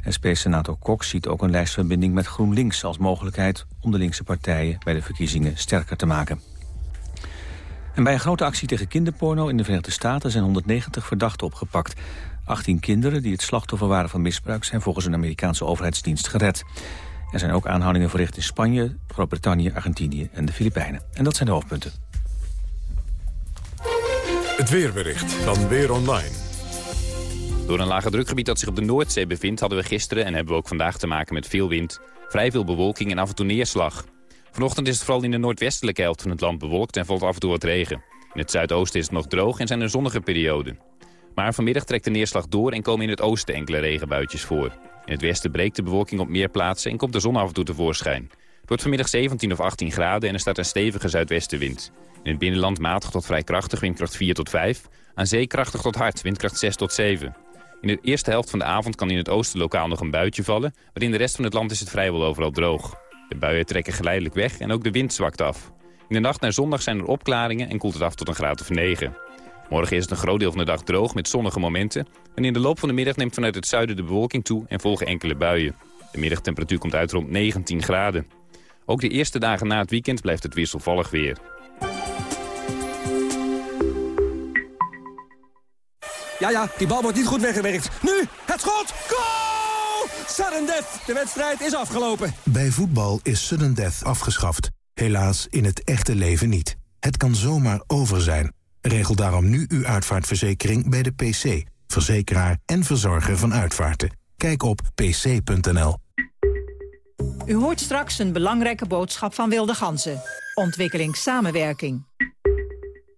SP-senator Cox ziet ook een lijstverbinding met GroenLinks... als mogelijkheid om de linkse partijen bij de verkiezingen sterker te maken. En bij een grote actie tegen kinderporno in de Verenigde Staten... zijn 190 verdachten opgepakt. 18 kinderen die het slachtoffer waren van misbruik... zijn volgens een Amerikaanse overheidsdienst gered. Er zijn ook aanhoudingen verricht in Spanje, Groot-Brittannië, Argentinië en de Filipijnen. En dat zijn de hoofdpunten. Het weerbericht van Weer Online. Door een lage drukgebied dat zich op de Noordzee bevindt... hadden we gisteren en hebben we ook vandaag te maken met veel wind... vrij veel bewolking en af en toe neerslag. Vanochtend is het vooral in de noordwestelijke helft van het land bewolkt... en valt af en toe wat regen. In het zuidoosten is het nog droog en zijn er zonnige perioden. Maar vanmiddag trekt de neerslag door en komen in het oosten enkele regenbuitjes voor. In het westen breekt de bewolking op meer plaatsen en komt de zon af en toe tevoorschijn. Het wordt vanmiddag 17 of 18 graden en er staat een stevige zuidwestenwind. In het binnenland matig tot vrij krachtig, windkracht 4 tot 5. Aan zee krachtig tot hard, windkracht 6 tot 7. In de eerste helft van de avond kan in het oosten lokaal nog een buitje vallen... maar in de rest van het land is het vrijwel overal droog. De buien trekken geleidelijk weg en ook de wind zwakt af. In de nacht naar zondag zijn er opklaringen en koelt het af tot een graad of 9. Morgen is het een groot deel van de dag droog met zonnige momenten. En in de loop van de middag neemt vanuit het zuiden de bewolking toe en volgen enkele buien. De middagtemperatuur komt uit rond 19 graden. Ook de eerste dagen na het weekend blijft het wisselvallig weer. Ja, ja, die bal wordt niet goed weggewerkt. Nu, het schot! Goal! Sudden death! De wedstrijd is afgelopen. Bij voetbal is sudden death afgeschaft. Helaas in het echte leven niet. Het kan zomaar over zijn. Regel daarom nu uw uitvaartverzekering bij de PC, verzekeraar en verzorger van uitvaarten. Kijk op pc.nl. U hoort straks een belangrijke boodschap van Wilde Ganzen. Ontwikkelingssamenwerking.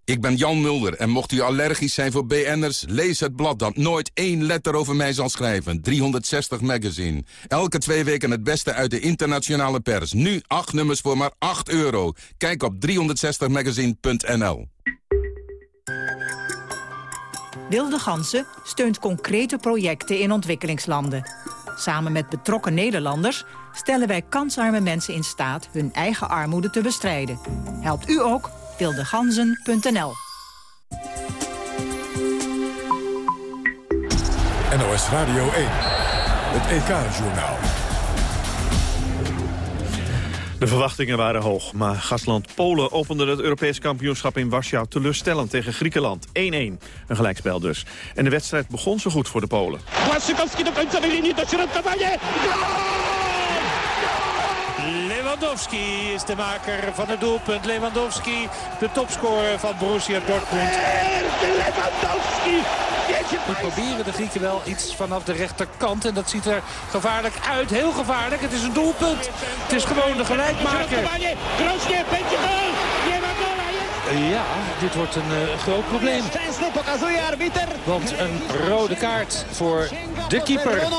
Ik ben Jan Mulder en mocht u allergisch zijn voor BN'ers... lees het blad dat nooit één letter over mij zal schrijven. 360 Magazine. Elke twee weken het beste uit de internationale pers. Nu acht nummers voor maar 8 euro. Kijk op 360magazine.nl. Wilde Gansen steunt concrete projecten in ontwikkelingslanden. Samen met betrokken Nederlanders stellen wij kansarme mensen in staat... hun eigen armoede te bestrijden. Helpt u ook? wildeganzen.nl NOS Radio 1, het EK-journaal. De verwachtingen waren hoog, maar gastland Polen opende het Europees kampioenschap in Warschau teleurstellend tegen Griekenland. 1-1, een gelijkspel dus. En de wedstrijd begon zo goed voor de Polen. Błaszczykowski do końcowej linii, dośrodkowanie! Lewandowski is de maker van het doelpunt. Lewandowski, de topscorer van Borussia Dortmund. Lewandowski! Nu proberen de Grieken wel iets vanaf de rechterkant. En dat ziet er gevaarlijk uit. Heel gevaarlijk. Het is een doelpunt. Het is gewoon de gelijkmaker. Ja, dit wordt een uh, groot probleem. Want een rode kaart voor de keeper. En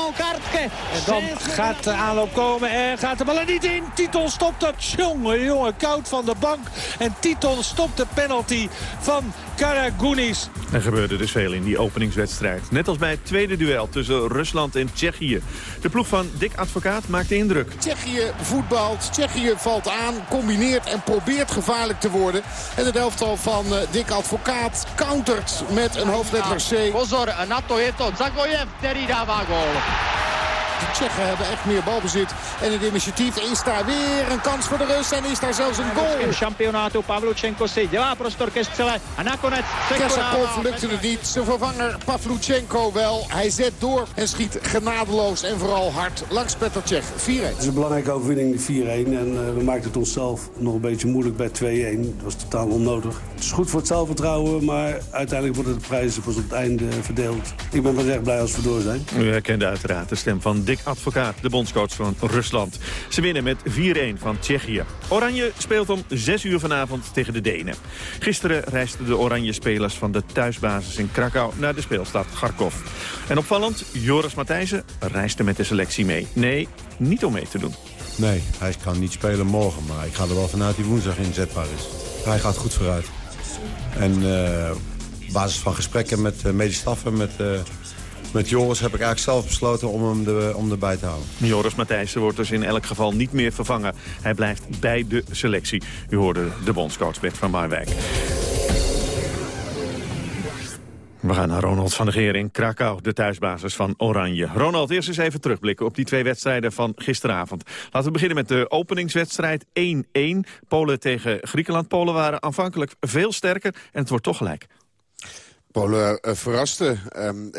dan gaat de aanloop komen en gaat de bal er niet in. Titon stopt dat. Jongen, jongen, koud van de bank. En Titon stopt de penalty van Karagounis. Er gebeurde dus veel in die openingswedstrijd. Net als bij het tweede duel tussen Rusland en Tsjechië. De ploeg van Dick Advocaat maakte indruk. Tsjechië voetbalt, Tsjechië valt aan, combineert en probeert gevaarlijk te worden. En het elftal van uh, Dick Advocaat countert met een hoofdletter C. Pozor, na to je to Zagojev. De Tsjechen hebben echt meer balbezit. En het initiatief is daar weer een kans voor de Russen. En is daar zelfs een goal. Šampionátu Pavluchenko si dělá prostor ke střele a nakonec Kesakov lukte het niet. Zijn vervanger Pavluchenko wel. Hij zet door en schiet genadeloos en vooral hard langs Petr Cech. 4-1. Het is een belangrijke overwinning, 4-1. En uh, we maakten het onszelf nog een beetje moeilijk bij 2-1. Dat was totaal onnodig. Het is goed voor het zelfvertrouwen, maar uiteindelijk worden de prijzen pas op het einde verdeeld. Ik ben wel echt blij als we door zijn. U herkende uiteraard de stem van Dick Advocaat, de bondscoach van Rusland. Ze winnen met 4-1 van Tsjechië. Oranje speelt om 6 uur vanavond tegen de Denen. Gisteren reisden de Oranje spelers van de thuisbasis in Krakau naar de speelstad Kharkov. En opvallend, Joris Matthijssen reisde met de selectie mee. Nee, niet om mee te doen. Nee, hij kan niet spelen morgen, maar ik ga er wel vanuit die woensdag inzetbaar is. Hij gaat goed vooruit. En op basis van gesprekken met uh, medisch staffen, met, uh, met Joris... heb ik eigenlijk zelf besloten om hem om erbij te houden. Joris Matthijssen wordt dus in elk geval niet meer vervangen. Hij blijft bij de selectie. U hoorde de bondscoach Bert van Marwijk. We gaan naar Ronald van der Geer in Krakau, de thuisbasis van Oranje. Ronald, eerst eens even terugblikken op die twee wedstrijden van gisteravond. Laten we beginnen met de openingswedstrijd 1-1. Polen tegen Griekenland. Polen waren aanvankelijk veel sterker en het wordt toch gelijk. Polen uh, verraste. Um,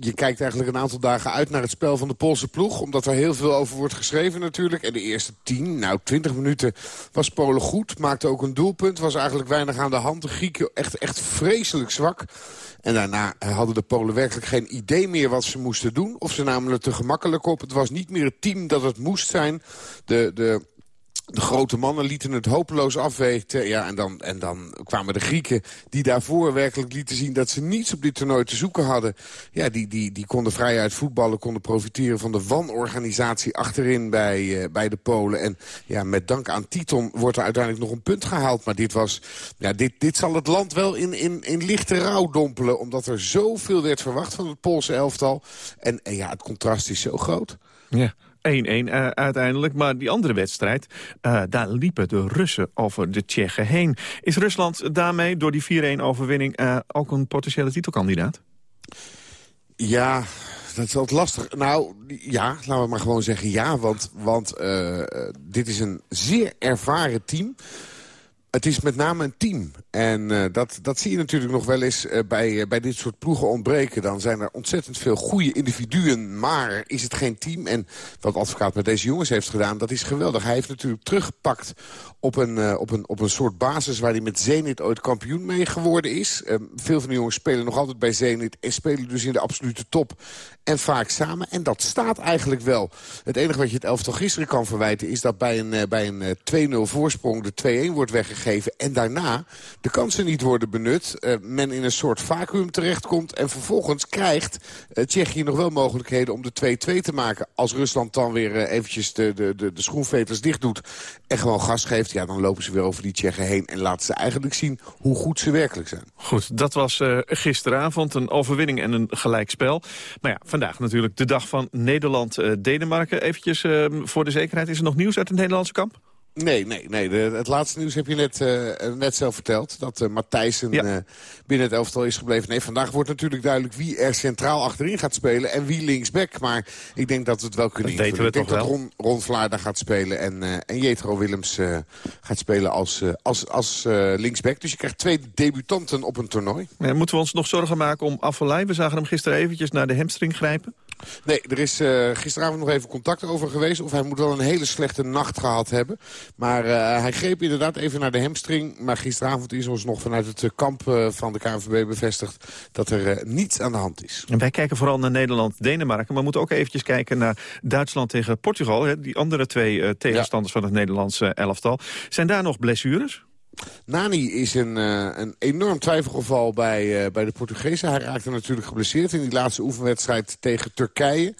je, kijkt eigenlijk een aantal dagen uit naar het spel van de Poolse ploeg. Omdat er heel veel over wordt geschreven natuurlijk. En de eerste 10, nou 20 minuten was Polen goed. Maakte ook een doelpunt. Was eigenlijk weinig aan de hand. De Grieken echt, echt vreselijk zwak. En daarna hadden de Polen werkelijk geen idee meer wat ze moesten doen. Of ze namen het te gemakkelijk op. Het was niet meer het team dat het moest zijn. De... de de grote mannen lieten het hopeloos afweten. Ja, en, dan, en dan kwamen de Grieken die daarvoor werkelijk lieten zien... dat ze niets op dit toernooi te zoeken hadden. Ja, die, die, die konden vrij uit voetballen, konden profiteren van de wanorganisatie achterin bij, uh, bij de Polen. En ja, met dank aan Titon wordt er uiteindelijk nog een punt gehaald. Maar dit, was, ja, dit, dit zal het land wel in, in, in lichte rouw dompelen... omdat er zoveel werd verwacht van het Poolse elftal. En, en ja, het contrast is zo groot. Ja. 1-1 uh, uiteindelijk. Maar die andere wedstrijd, uh, daar liepen de Russen over de Tsjechen heen. Is Rusland daarmee, door die 4-1 overwinning, uh, ook een potentiële titelkandidaat? Ja, dat is altijd lastig. Nou, ja, laten we maar gewoon zeggen ja. Want, want dit is een zeer ervaren team het is met name een team. En uh, dat, dat zie je natuurlijk nog wel eens uh, bij, uh, bij dit soort ploegen ontbreken. Dan zijn er ontzettend veel goede individuen, maar is het geen team. En wat advocaat met deze jongens heeft gedaan, dat is geweldig. Hij heeft natuurlijk teruggepakt op een, op een, op een soort basis waar hij met Zenit ooit kampioen mee geworden is. veel van de jongens spelen nog altijd bij Zenit en spelen dus in de absolute top. En vaak samen. En dat staat eigenlijk wel. Het enige wat je het elftal gisteren kan verwijten... is dat bij een, bij een 2-0 voorsprong de 2-1 wordt weggegeven. En daarna de kansen niet worden benut. Uh, men in een soort vacuüm terechtkomt. En vervolgens krijgt Tsjechië nog wel mogelijkheden om de 2-2 te maken. Als Rusland dan weer eventjes de, de, de, de schoenveters dicht doet. En gewoon gas geeft. Ja, dan lopen ze weer over die Tsjechen heen. En laten ze eigenlijk zien hoe goed ze werkelijk zijn. Goed, dat was gisteravond. Een overwinning en een gelijkspel. Maar ja, vandaag natuurlijk de dag van Nederland-Denemarken. Eventjes voor de zekerheid. Is er nog nieuws uit het Nederlandse kamp? Nee, nee, nee. De, het laatste nieuws heb je net, uh, net zelf verteld. Dat uh, Matthijssen ja. uh, binnen het elftal is gebleven. Nee, vandaag wordt natuurlijk duidelijk wie er centraal achterin gaat spelen. En wie linksback. Maar ik denk dat we het wel kunnen dat invullen. ik denk dat Ron, Ron Vlaar gaat spelen. En, en Jetro Willems gaat spelen als, als, als linksback. Dus je krijgt twee debutanten op een toernooi. Ja, moeten we ons nog zorgen maken om Affelay? We zagen hem gisteren eventjes naar de hamstring grijpen. Nee, er is uh, gisteravond nog even contact over geweest. Of hij moet wel een hele slechte nacht gehad hebben. Maar uh, hij greep inderdaad even naar de hamstring. Maar gisteravond is ons nog vanuit het kamp uh, van de KNVB bevestigd... dat er niets aan de hand is. En wij kijken vooral naar Nederland-Denemarken. Maar we moeten ook eventjes kijken naar Duitsland tegen Portugal. Hè, die andere twee tegenstanders ja. van het Nederlandse elftal. Zijn daar nog blessures? Nani is een, uh, een enorm twijfelgeval bij, uh, bij de Portugezen. Hij raakte natuurlijk geblesseerd in die laatste oefenwedstrijd tegen Turkije.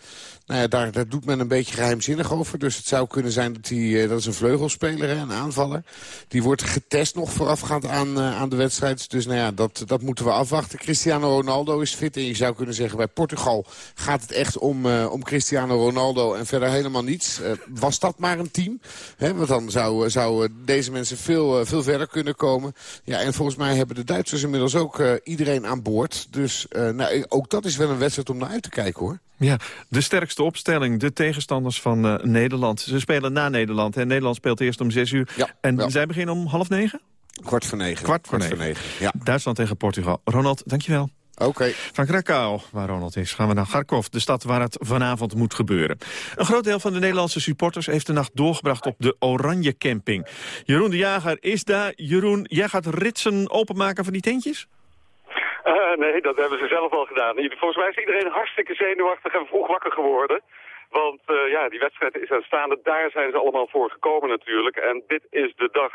Nou ja, daar, doet men een beetje geheimzinnig over. Dus het zou kunnen zijn dat hij, uh, dat is een vleugelspeler, een aanvaller. Die wordt getest nog voorafgaand aan, uh, aan de wedstrijd. Dus nou ja, dat, dat moeten we afwachten. Cristiano Ronaldo is fit. En je zou kunnen zeggen, bij Portugal gaat het echt om, uh, om Cristiano Ronaldo en verder helemaal niets. was dat maar een team? Want dan zouden zou, deze mensen veel, veel verder kunnen komen. Ja, en volgens mij hebben de Duitsers inmiddels ook iedereen aan boord. Dus nou, ook dat is wel een wedstrijd om naar uit te kijken, hoor. Ja, de sterkste opstelling, de tegenstanders van uh, Nederland. Ze spelen na Nederland. Hè. Nederland speelt eerst om zes uur. Ja, en ja. zij beginnen om half negen? Kwart voor negen. Kwart voor negen. ja. Duitsland tegen Portugal. Ronald, dankjewel. Oké. Van Krakau, waar Ronald is, gaan we naar Kharkov, de stad waar het vanavond moet gebeuren. Een groot deel van de Nederlandse supporters heeft de nacht doorgebracht op de Oranje Camping. Jeroen de Jager is daar. Jeroen, jij gaat ritsen openmaken van die tentjes? Uh, nee, dat hebben ze zelf al gedaan. Volgens mij is iedereen hartstikke zenuwachtig en vroeg wakker geworden. Want uh, ja, die wedstrijd is aanstaande. Daar zijn ze allemaal voor gekomen natuurlijk. En dit is de dag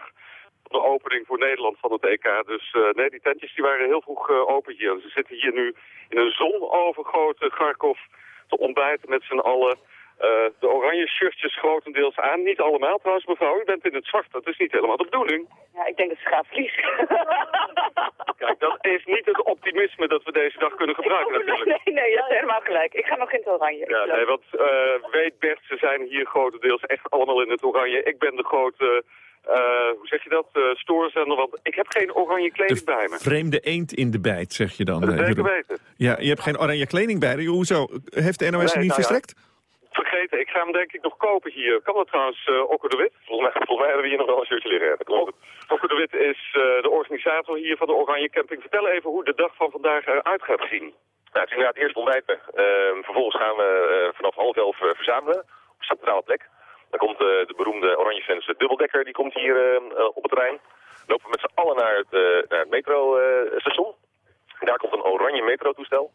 de opening voor Nederland van het EK. Dus uh, nee, die tentjes die waren heel vroeg open hier. Ze zitten hier nu in een zonovergoten Kharkov te ontbijten met z'n allen. Uh, de oranje shirtjes grotendeels aan. Niet allemaal trouwens, mevrouw. U bent in het zwart. Dat is niet helemaal de bedoeling. Ja, ik denk dat ze gaan verliezen. [LAUGHS] Kijk, dat is niet het optimisme dat we deze dag kunnen gebruiken natuurlijk. Nee, nee, dat is helemaal gelijk. Ik ga nog in het oranje. Ja, nee, want uh, weet Bert, ze zijn hier grotendeels echt allemaal in het oranje. Ik ben de grote... Uh, hoe zeg je dat? Uh, stoorzender, want ik heb geen oranje kleding de bij me. vreemde eend in de bijt, zeg je dan. Dat uh, zeker weten. Ja, je hebt geen oranje kleding bij je. Hoezo? Heeft de NOS nee, er niet nou verstrekt? Ja, vergeten, ik ga hem denk ik nog kopen hier. Kan dat trouwens, uh, Okko de Wit? Volgens mij, volgens mij hebben we hier nog wel een shirtje liggen. Okko de Wit is de organisator hier van de Oranje Camping. Vertel even hoe de dag van vandaag eruit gaat zien. Nou, het is inderdaad eerst ontbijten. vervolgens gaan we vanaf half elf verzamelen op een centrale plek. Dan komt de beroemde Oranje-fans Dubbeldekker, die komt hier op het terrein. Lopen we met z'n allen naar het, naar het metrostation. Daar komt een oranje metrotoestel.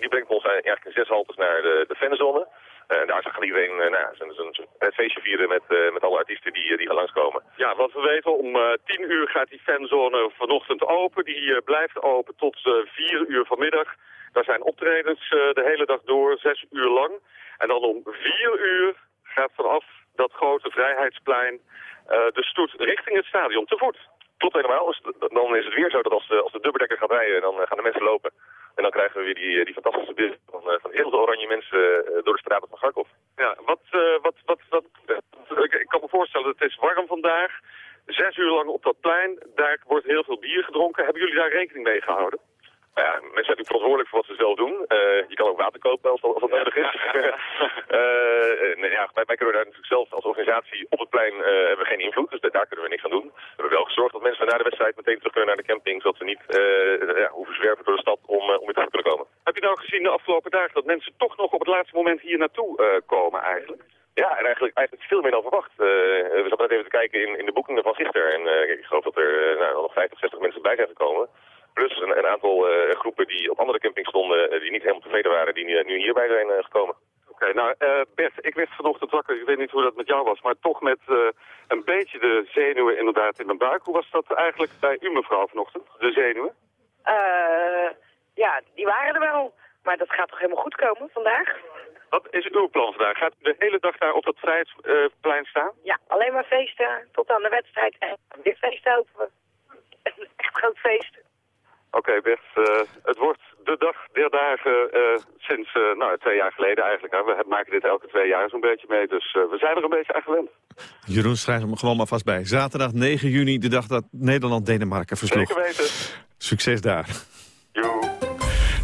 Die brengt ons eigenlijk in zes haltes naar de, de fanzone. En daar gaat iedereen nou, zijn, zijn, het feestje vieren met, met alle artiesten die, die gaan langskomen. Ja, wat we weten, om tien uur gaat die fanzone vanochtend open. Die blijft open tot vier uur vanmiddag. Daar zijn optredens de hele dag door, zes uur lang. En dan om vier uur gaat vanaf dat grote Vrijheidsplein uh, de stoet richting het stadion te voet. Klopt helemaal. Dus dan is het weer zo dat als de, als de dubbeldekker gaat rijden, dan uh, gaan de mensen lopen. En dan krijgen we weer die, die fantastische beelden van, uh, van heel veel oranje mensen door de straten van Kharkov. Ja, wat, wat, wat, wat ik kan me voorstellen, het is warm vandaag. Zes uur lang op dat plein, daar wordt heel veel bier gedronken. Hebben jullie daar rekening mee gehouden? Nou ja, mensen zijn natuurlijk verantwoordelijk voor wat ze zelf doen. Uh, je kan ook water kopen als, als dat nodig is. uh, [LAUGHS] nee, ja, wij, wij kunnen daar natuurlijk zelf als organisatie op het plein uh, hebben we geen invloed, dus daar kunnen we niks aan doen. We hebben wel gezorgd dat mensen na de wedstrijd meteen terug kunnen naar de camping, zodat ze niet ja, hoeven zwerven door de stad om, om weer terug te kunnen komen. Heb je nou gezien de afgelopen dagen dat mensen toch nog op het laatste moment hier naartoe komen eigenlijk? Ja, en eigenlijk, eigenlijk veel meer dan verwacht. Uh, we zaten net even te kijken in, in de boekingen van gisteren. En uh, ik geloof dat er uh, nou, nog 50, 60 mensen bij zijn gekomen. Plus een, een aantal groepen die op andere campings stonden, die niet helemaal tevreden waren, die nu, nu hierbij zijn gekomen. Oké, okay, nou Bert, ik werd vanochtend wakker. Ik weet niet hoe dat met jou was, maar toch met een beetje de zenuwen inderdaad in mijn buik. Hoe was dat eigenlijk bij u mevrouw vanochtend, de zenuwen? ja, die waren er wel. Maar dat gaat toch helemaal goed komen vandaag? Wat is uw plan vandaag? Gaat u de hele dag daar op dat vrijheidsplein staan? Ja, alleen maar feesten tot aan de wedstrijd. En weer feesten hopen we. Een echt groot feest. Oké okay, Bert, uh, het wordt de dag der dagen uh, sinds uh, nou, twee jaar geleden eigenlijk. Hè. We maken dit elke twee jaar zo'n beetje mee, dus we zijn er een beetje aan gewend. Jeroen schrijft hem gewoon maar vast bij. Zaterdag 9 juni, de dag dat Nederland Denemarken versloeg. Zeker weten. Succes daar. Joe.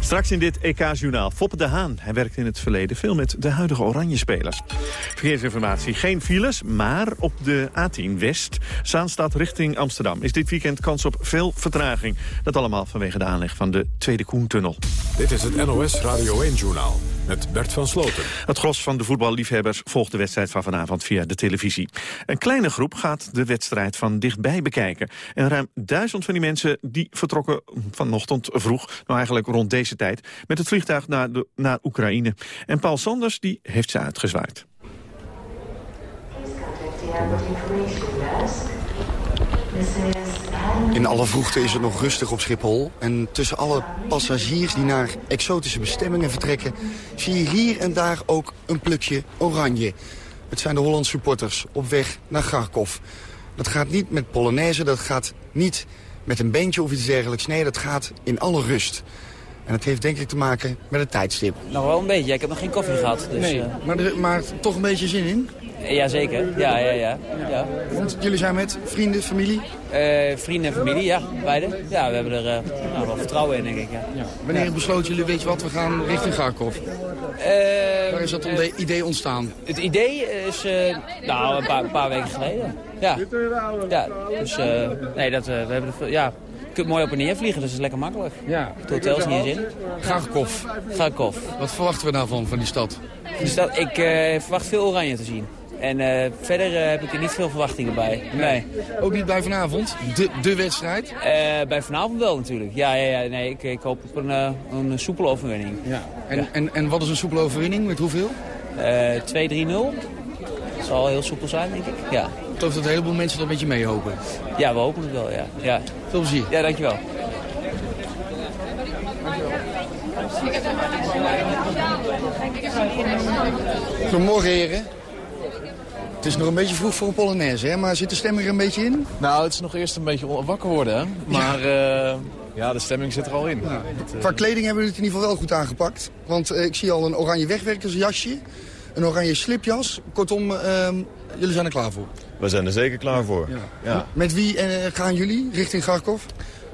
Straks in dit EK-journaal Foppe de Haan. Hij werkt in het verleden veel met de huidige Oranje-spelers. Verkeersinformatie, geen files, maar op de A10 West... Zaanstad richting Amsterdam is dit weekend kans op veel vertraging. Dat allemaal vanwege de aanleg van de Tweede Koentunnel. Dit is het NOS Radio 1-journaal met Bert van Sloten. Het gros van de voetballiefhebbers volgt de wedstrijd van vanavond via de televisie. Een kleine groep gaat de wedstrijd van dichtbij bekijken. En ruim duizend van die mensen die vertrokken vanochtend vroeg... nou eigenlijk rond deze tijd, met het vliegtuig naar, de, naar Oekraïne. En Paul Sanders die heeft ze uitgezwaaid. In alle vroegte is het nog rustig op Schiphol. En tussen alle passagiers die naar exotische bestemmingen vertrekken... zie je hier en daar ook een plukje oranje. Het zijn de Hollandse supporters op weg naar Kharkov. Dat gaat niet met Polonaise, dat gaat niet met een beentje of iets dergelijks. Nee, dat gaat in alle rust. En dat heeft denk ik te maken met het tijdstip. Nou, wel een beetje. Ik heb nog geen koffie gehad. Dus, nee, uh... maar, er, maar toch een beetje zin in? Jazeker, ja, ja, ja. ja. Want jullie zijn met vrienden, familie? Eh, vrienden en familie, ja, beide. Ja, we hebben er uh, nou, wel vertrouwen in, denk ik. Ja. Wanneer besloten jullie, weet je wat, we gaan richting Garkov? Waar is dat idee ontstaan? Het idee is nou, een paar, een paar weken geleden. Ja, ja dus nee, dat, we hebben er, ja, je kunt mooi op en neer vliegen, dus dat is lekker makkelijk. Ja. Het hotel is niet eens in. Garkov. Garkov. Wat verwachten we daarvan, van die stad? Die stad ik verwacht veel oranje te zien. En uh, verder uh, heb ik er niet veel verwachtingen bij. Nee. Ook niet bij vanavond? De, de wedstrijd? Uh, bij vanavond wel natuurlijk. Ja, ja, ja nee, ik, ik hoop op een, een soepele overwinning. Ja. En, ja. En, en wat is een soepele overwinning? Met hoeveel? 2-3-0. Dat zal heel soepel zijn, denk ik. Ja. Ik geloof dat een heleboel mensen dat een beetje meehopen. Ja, we hopen het wel, ja. ja. Veel plezier. Ja, dankjewel. Goedemorgen, heren. Het is nog een beetje vroeg voor een Polonaise, hè? maar zit de stemming er een beetje in? Nou, het is nog eerst een beetje wakker worden, hè? Maar ja, uh, ja de stemming zit er al in. Ja. Het, uh... Qua kleding hebben we het in ieder geval wel goed aangepakt. Want uh, ik zie al een oranje wegwerkersjasje, een oranje slipjas. Kortom, jullie zijn er klaar voor. We zijn er zeker klaar voor. Ja. ja. Met wie gaan jullie richting Garkov?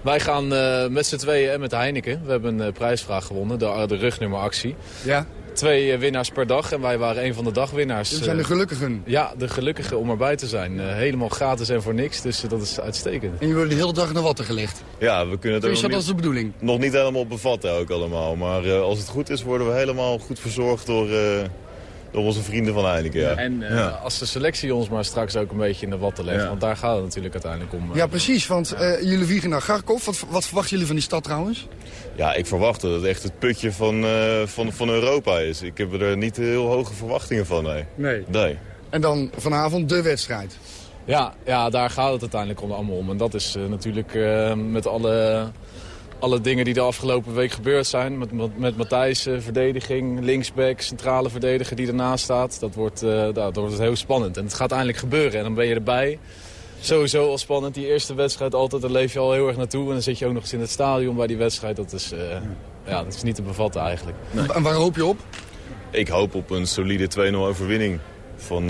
Wij gaan met z'n tweeën en met Heineken. We hebben een prijsvraag gewonnen, de, de rugnummeractie. Ja twee winnaars per dag en wij waren een van de dagwinnaars. We zijn de gelukkigen. Ja, de gelukkigen om erbij te zijn. Uh, helemaal gratis en voor niks, dus dat is uitstekend. En je wordt de hele dag naar watten gelegd? Ja, we kunnen het ook nog, niet, de bedoeling? nog niet helemaal bevatten ook allemaal. Maar uh, als het goed is, worden we helemaal goed verzorgd door... Door onze vrienden van Heineken, ja. En uh, ja. als de selectie ons maar straks ook een beetje in de watten legt. Ja. Want daar gaat het natuurlijk uiteindelijk om. Ja, precies. Want uh, jullie vliegen naar Garkov. Wat, wat, verwachten jullie van die stad trouwens? Ja, ik verwacht dat het echt het putje van, uh, van, van Europa is. Ik heb er niet heel hoge verwachtingen van, nee. Nee. nee. En dan vanavond de wedstrijd. Ja, ja, daar gaat het uiteindelijk allemaal om. En dat is natuurlijk met alle alle dingen die de afgelopen week gebeurd zijn. Met, met, met Matthijs, uh, verdediging, linksback, centrale verdediger die ernaast staat. Dat wordt, uh, nou, dat wordt heel spannend. En het gaat eindelijk gebeuren en dan ben je erbij. Sowieso al spannend. Die eerste wedstrijd altijd, daar leef je al heel erg naartoe. En dan zit je ook nog eens in het stadion bij die wedstrijd. Dat is, uh, ja, dat is niet te bevatten eigenlijk. Nee. En waar hoop je op? Ik hoop op een solide 2-0 overwinning van,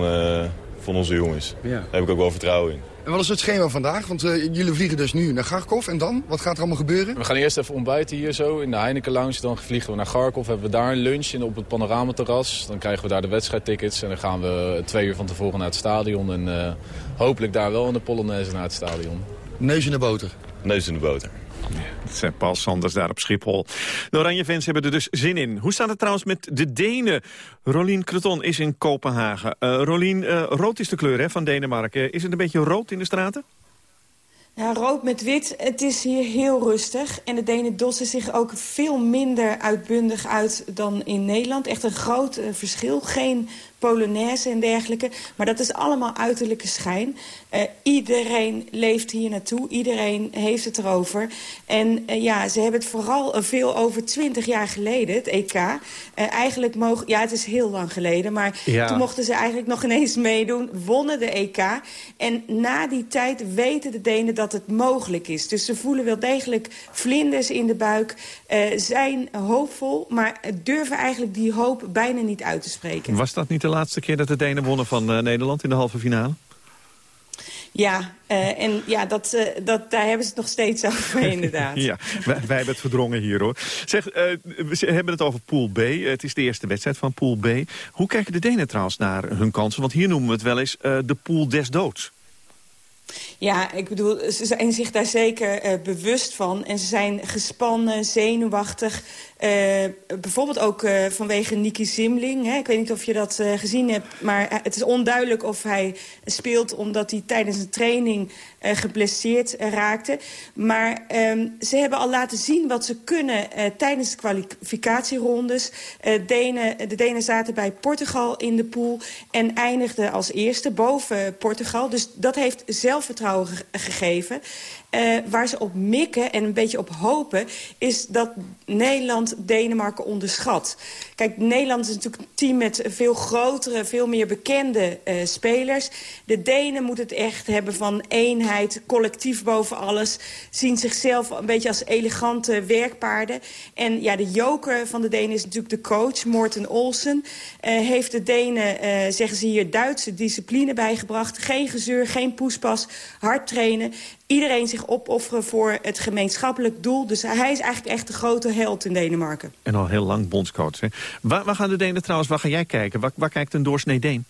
van onze jongens. Ja. Daar heb ik ook wel vertrouwen in. En wat is het schema vandaag? Want uh, jullie vliegen dus nu naar Garkov. En dan? Wat gaat er allemaal gebeuren? We gaan eerst even ontbijten hier zo in de Heineken Lounge. Dan vliegen we naar Garkov. Hebben we daar een lunch in, op het panoramaterras. Dan krijgen we daar de wedstrijdtickets. En dan gaan we twee uur van tevoren naar het stadion. En uh, hopelijk daar wel in de Polonaise naar het stadion. Neus in de boter. Neus in de boter. Het zijn Paul Sanders daar op Schiphol. De Oranje-fans hebben er dus zin in. Hoe staat het trouwens met de Denen? Rolien Creton is in Kopenhagen. Uh, Rolien, uh, rood is de kleur hè, van Denemarken. Is het een beetje rood in de straten? Ja, rood met wit. Het is hier heel rustig. En de Denen dossen zich ook veel minder uitbundig uit dan in Nederland. Echt een groot uh, verschil. Geen Polonaise en dergelijke. Maar dat is allemaal uiterlijke schijn. Uh, iedereen leeft hier naartoe. Iedereen heeft het erover. En uh, ja, ze hebben het vooral uh, veel over twintig jaar geleden, het EK. eigenlijk mogen... Ja, het is heel lang geleden. Maar ja. toen mochten ze eigenlijk nog ineens meedoen. Wonnen de EK. En na die tijd weten de Denen dat het mogelijk is. Dus ze voelen wel degelijk vlinders in de buik. zijn hoopvol, maar durven eigenlijk die hoop bijna niet uit te spreken. Was dat niet de laatste keer dat de Denen wonnen van uh, Nederland in de halve finale? Ja, uh, en ja, dat, uh, dat, daar hebben ze het nog steeds over, [LAUGHS] inderdaad. ja, wij, wij, hebben het verdrongen hier, hoor. Zeg, uh, we hebben het over Pool B. het is de eerste wedstrijd van Pool B. Hoe kijken de Denen trouwens naar hun kansen? Want hier noemen we het wel eens de Pool des Doods. Ja, ik bedoel, ze zijn zich daar zeker uh, bewust van. En ze zijn gespannen, zenuwachtig. Uh, bijvoorbeeld ook uh, vanwege Niki Zimling. Hè. Ik weet niet of je dat gezien hebt. Maar het is onduidelijk of hij speelt omdat hij tijdens een training geblesseerd raakte. Maar um, ze hebben al laten zien wat ze kunnen tijdens de kwalificatierondes. Denen, de Denen zaten bij Portugal in de pool en eindigden als eerste boven Portugal. Dus dat heeft zelfvertrouwen gegeven. Uh, waar ze op mikken en een beetje op hopen... is dat Nederland Denemarken onderschat. Kijk, Nederland is natuurlijk een team met veel grotere, veel meer bekende uh, spelers. De Denen moeten het echt hebben van eenheid, collectief boven alles. Zien zichzelf een beetje als elegante werkpaarden. En ja, de joker van de Denen is natuurlijk de coach, Morten Olsen. Uh, heeft de Denen, zeggen ze hier, Duitse discipline bijgebracht. Geen gezeur, geen poespas, hard trainen iedereen zich opofferen voor het gemeenschappelijk doel. Dus hij is eigenlijk echt de grote held in Denemarken. En al heel lang bondscoach. Hè? Waar, waar gaan de Denen trouwens, waar ga jij kijken? Waar, waar kijkt een doorsnee Deen?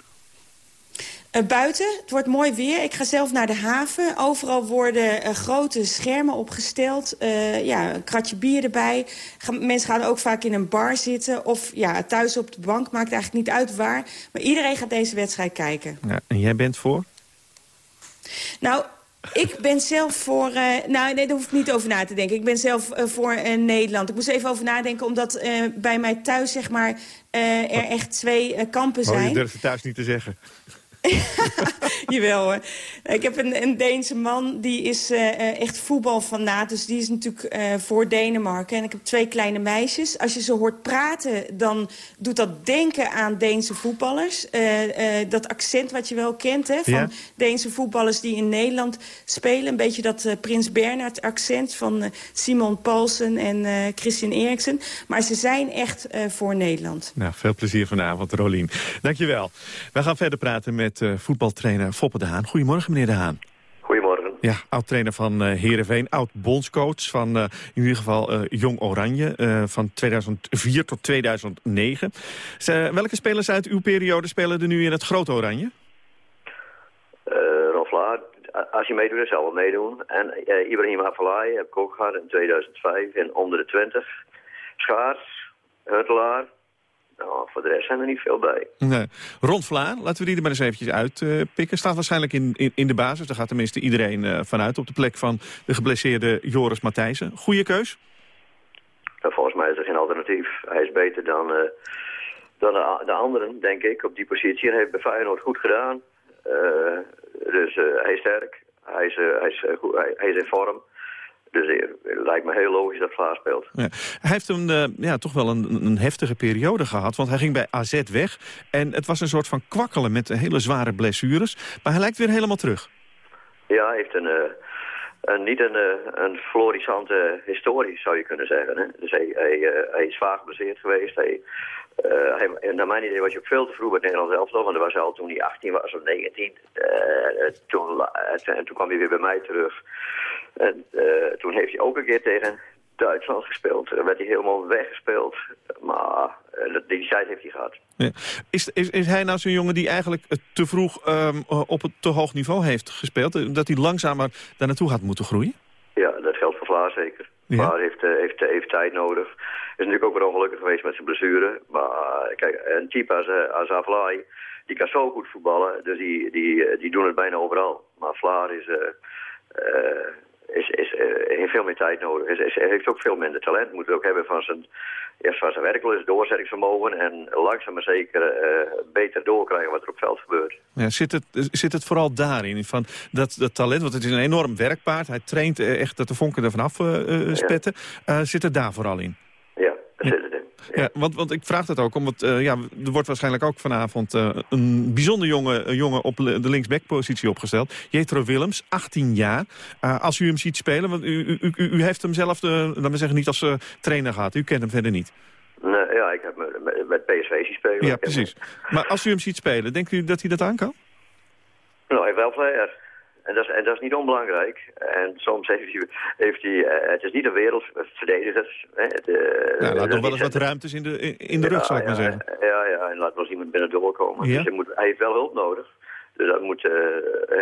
Uh, buiten, het wordt mooi weer. Ik ga zelf naar de haven. Overal worden uh, grote schermen opgesteld. Uh, ja, een kratje bier erbij. Mensen gaan ook vaak in een bar zitten. Of ja, thuis op de bank, maakt eigenlijk niet uit waar. Maar iedereen gaat deze wedstrijd kijken. Ja, en jij bent voor? Nou, ik ben zelf voor... Uh, nou, nee, daar hoef ik niet over na te denken. Ik ben zelf uh, voor uh, Nederland. Ik moest even over nadenken, omdat bij mij thuis, zeg maar... er echt twee kampen zijn. Oh, je durft het thuis niet te zeggen. [LAUGHS] Jawel hoor. Ik heb een, een Deense man, die is uh, echt voetbalfanaat. Dus die is natuurlijk uh, voor Denemarken. En ik heb twee kleine meisjes. Als je ze hoort praten, dan doet dat denken aan Deense voetballers. Uh, dat accent wat je wel kent, hè, van ja. Deense voetballers die in Nederland spelen. Een beetje dat Prins Bernhard accent van Simon Paulsen en Christian Eriksen. Maar ze zijn echt voor Nederland. Nou, veel plezier vanavond, Rolien. Dankjewel. We gaan verder praten met met uh, voetbaltrainer Foppe de Haan. Goedemorgen, meneer de Haan. Goedemorgen. Ja, oud-trainer van uh, Heerenveen, oud-bondscoach van uh, in ieder geval Jong Oranje... van 2004 tot 2009. welke spelers uit uw periode spelen er nu in het Grote Oranje? Ron Vlaar, als je meedoet, zal wel meedoen. En Ibrahim Afellay heb ik ook gehad in 2005 in onder de 20. Schaars, Huttelaar, nou, voor de rest zijn er niet veel bij. Nee. Ron Vlaar, laten we die er maar eens eventjes uitpikken. Staat waarschijnlijk in, in, in, de basis. Daar gaat tenminste iedereen uh, vanuit. Op de plek van de geblesseerde Joris Matthijssen. Goeie keus? Nou, volgens mij is er geen alternatief. Hij is beter dan, uh, dan de, de, anderen, denk ik, op die positie. En heeft bij Feyenoord goed gedaan. Uh, dus hij is sterk. Hij is, hij, is, goed, hij, hij is in vorm. Dus het lijkt me heel logisch dat Vlaar speelt. Ja. Hij heeft een, uh, ja, toch wel een, een, heftige periode gehad. Want hij ging bij AZ weg. En het was een soort van kwakkelen met hele zware blessures. Maar hij lijkt weer helemaal terug. Ja, hij heeft een, uh, een niet een, een florissante historie, zou je kunnen zeggen. Hè? Dus hij, hij, hij is vaak geblesseerd geweest. Hij, hij, naar mijn idee was hij ook veel te vroeg bij het Nederlands elftal. Want dat was al toen hij 18 was of 19. toen, en toen kwam hij weer bij mij terug. En uh, toen heeft hij ook een keer tegen Duitsland gespeeld. Dan werd hij helemaal weggespeeld. Maar uh, die tijd heeft hij gehad. Ja. Is, is, is hij nou zo'n jongen die eigenlijk te vroeg um, op het te hoog niveau heeft gespeeld? Dat hij langzamer daar naartoe had moeten groeien? Ja, dat geldt voor Vlaar zeker. Vlaar heeft, uh, heeft, heeft tijd nodig. Is natuurlijk ook weer ongelukkig geweest met zijn blessure. Maar kijk, een type als, als Avlai, die kan zo goed voetballen. Dus die, die, die doen het bijna overal. Maar Vlaar is... Is, is, heeft veel meer tijd nodig. Is, heeft ook veel minder talent. Moet ook hebben van zijn, eerst van zijn werklust, doorzettingsvermogen... en langzaam maar zeker uh, beter doorkrijgen wat er op veld gebeurt. Ja, zit, het, zit het vooral daarin, van dat, dat talent? Want het is een enorm werkpaard. Hij traint echt dat de vonken ervan af uh, spetten. Ja. zit het daar vooral in? Ja, dat zit het in. Ja, want, want ik vraag het ook, omdat uh, ja, er wordt waarschijnlijk ook vanavond uh, een bijzonder jonge jongen op de linksbackpositie opgesteld. Jetro Willems, 18 jaar. Uh, als u hem ziet spelen, want u, u, u, u heeft hem zelf, laten we zeggen, niet als trainer gehad. U kent hem verder niet. Nee, ja, ik heb met, met PSV zien spelen. Ja, precies. Maar als u hem ziet spelen, denkt u dat hij dat aan kan? Nou, hij heeft wel flair. En dat, is, en dat is niet onbelangrijk. En soms heeft hij... Heeft hij uh, het is niet een wereldverdediger. Hè, uh, nou, laat nog wel eens wat ruimtes in de, in de ja, rug, zou ik ja, maar zeggen. Ja, ja, en laat wel eens iemand binnen doorkomen. Ja? Dus hij, moet, hij heeft wel hulp nodig. Dus, dat moet, uh,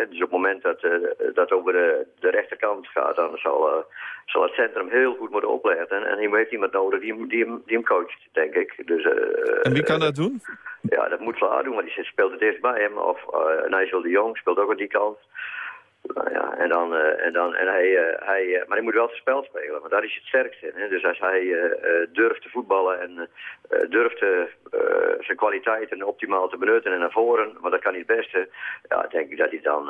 dus op het moment dat dat over de, de rechterkant gaat, dan zal, zal het centrum heel goed moeten opletten. En, en hij heeft iemand nodig die, hem, die, hem, die hem coacht, denk ik. Dus, en wie kan dat doen? Ja, dat moet Vlaar doen, want die speelt het eerst bij hem. Of Nigel de Jong speelt ook aan die kant. Nou ja, en dan, uh, en dan en hij, uh, hij, uh, maar hij moet wel het spel spelen, want daar is het sterkst in. Hè? Dus als hij durft te voetballen en durft zijn kwaliteiten optimaal te benutten en naar voren, want dat kan hij het beste, ja, denk ik dat hij dan,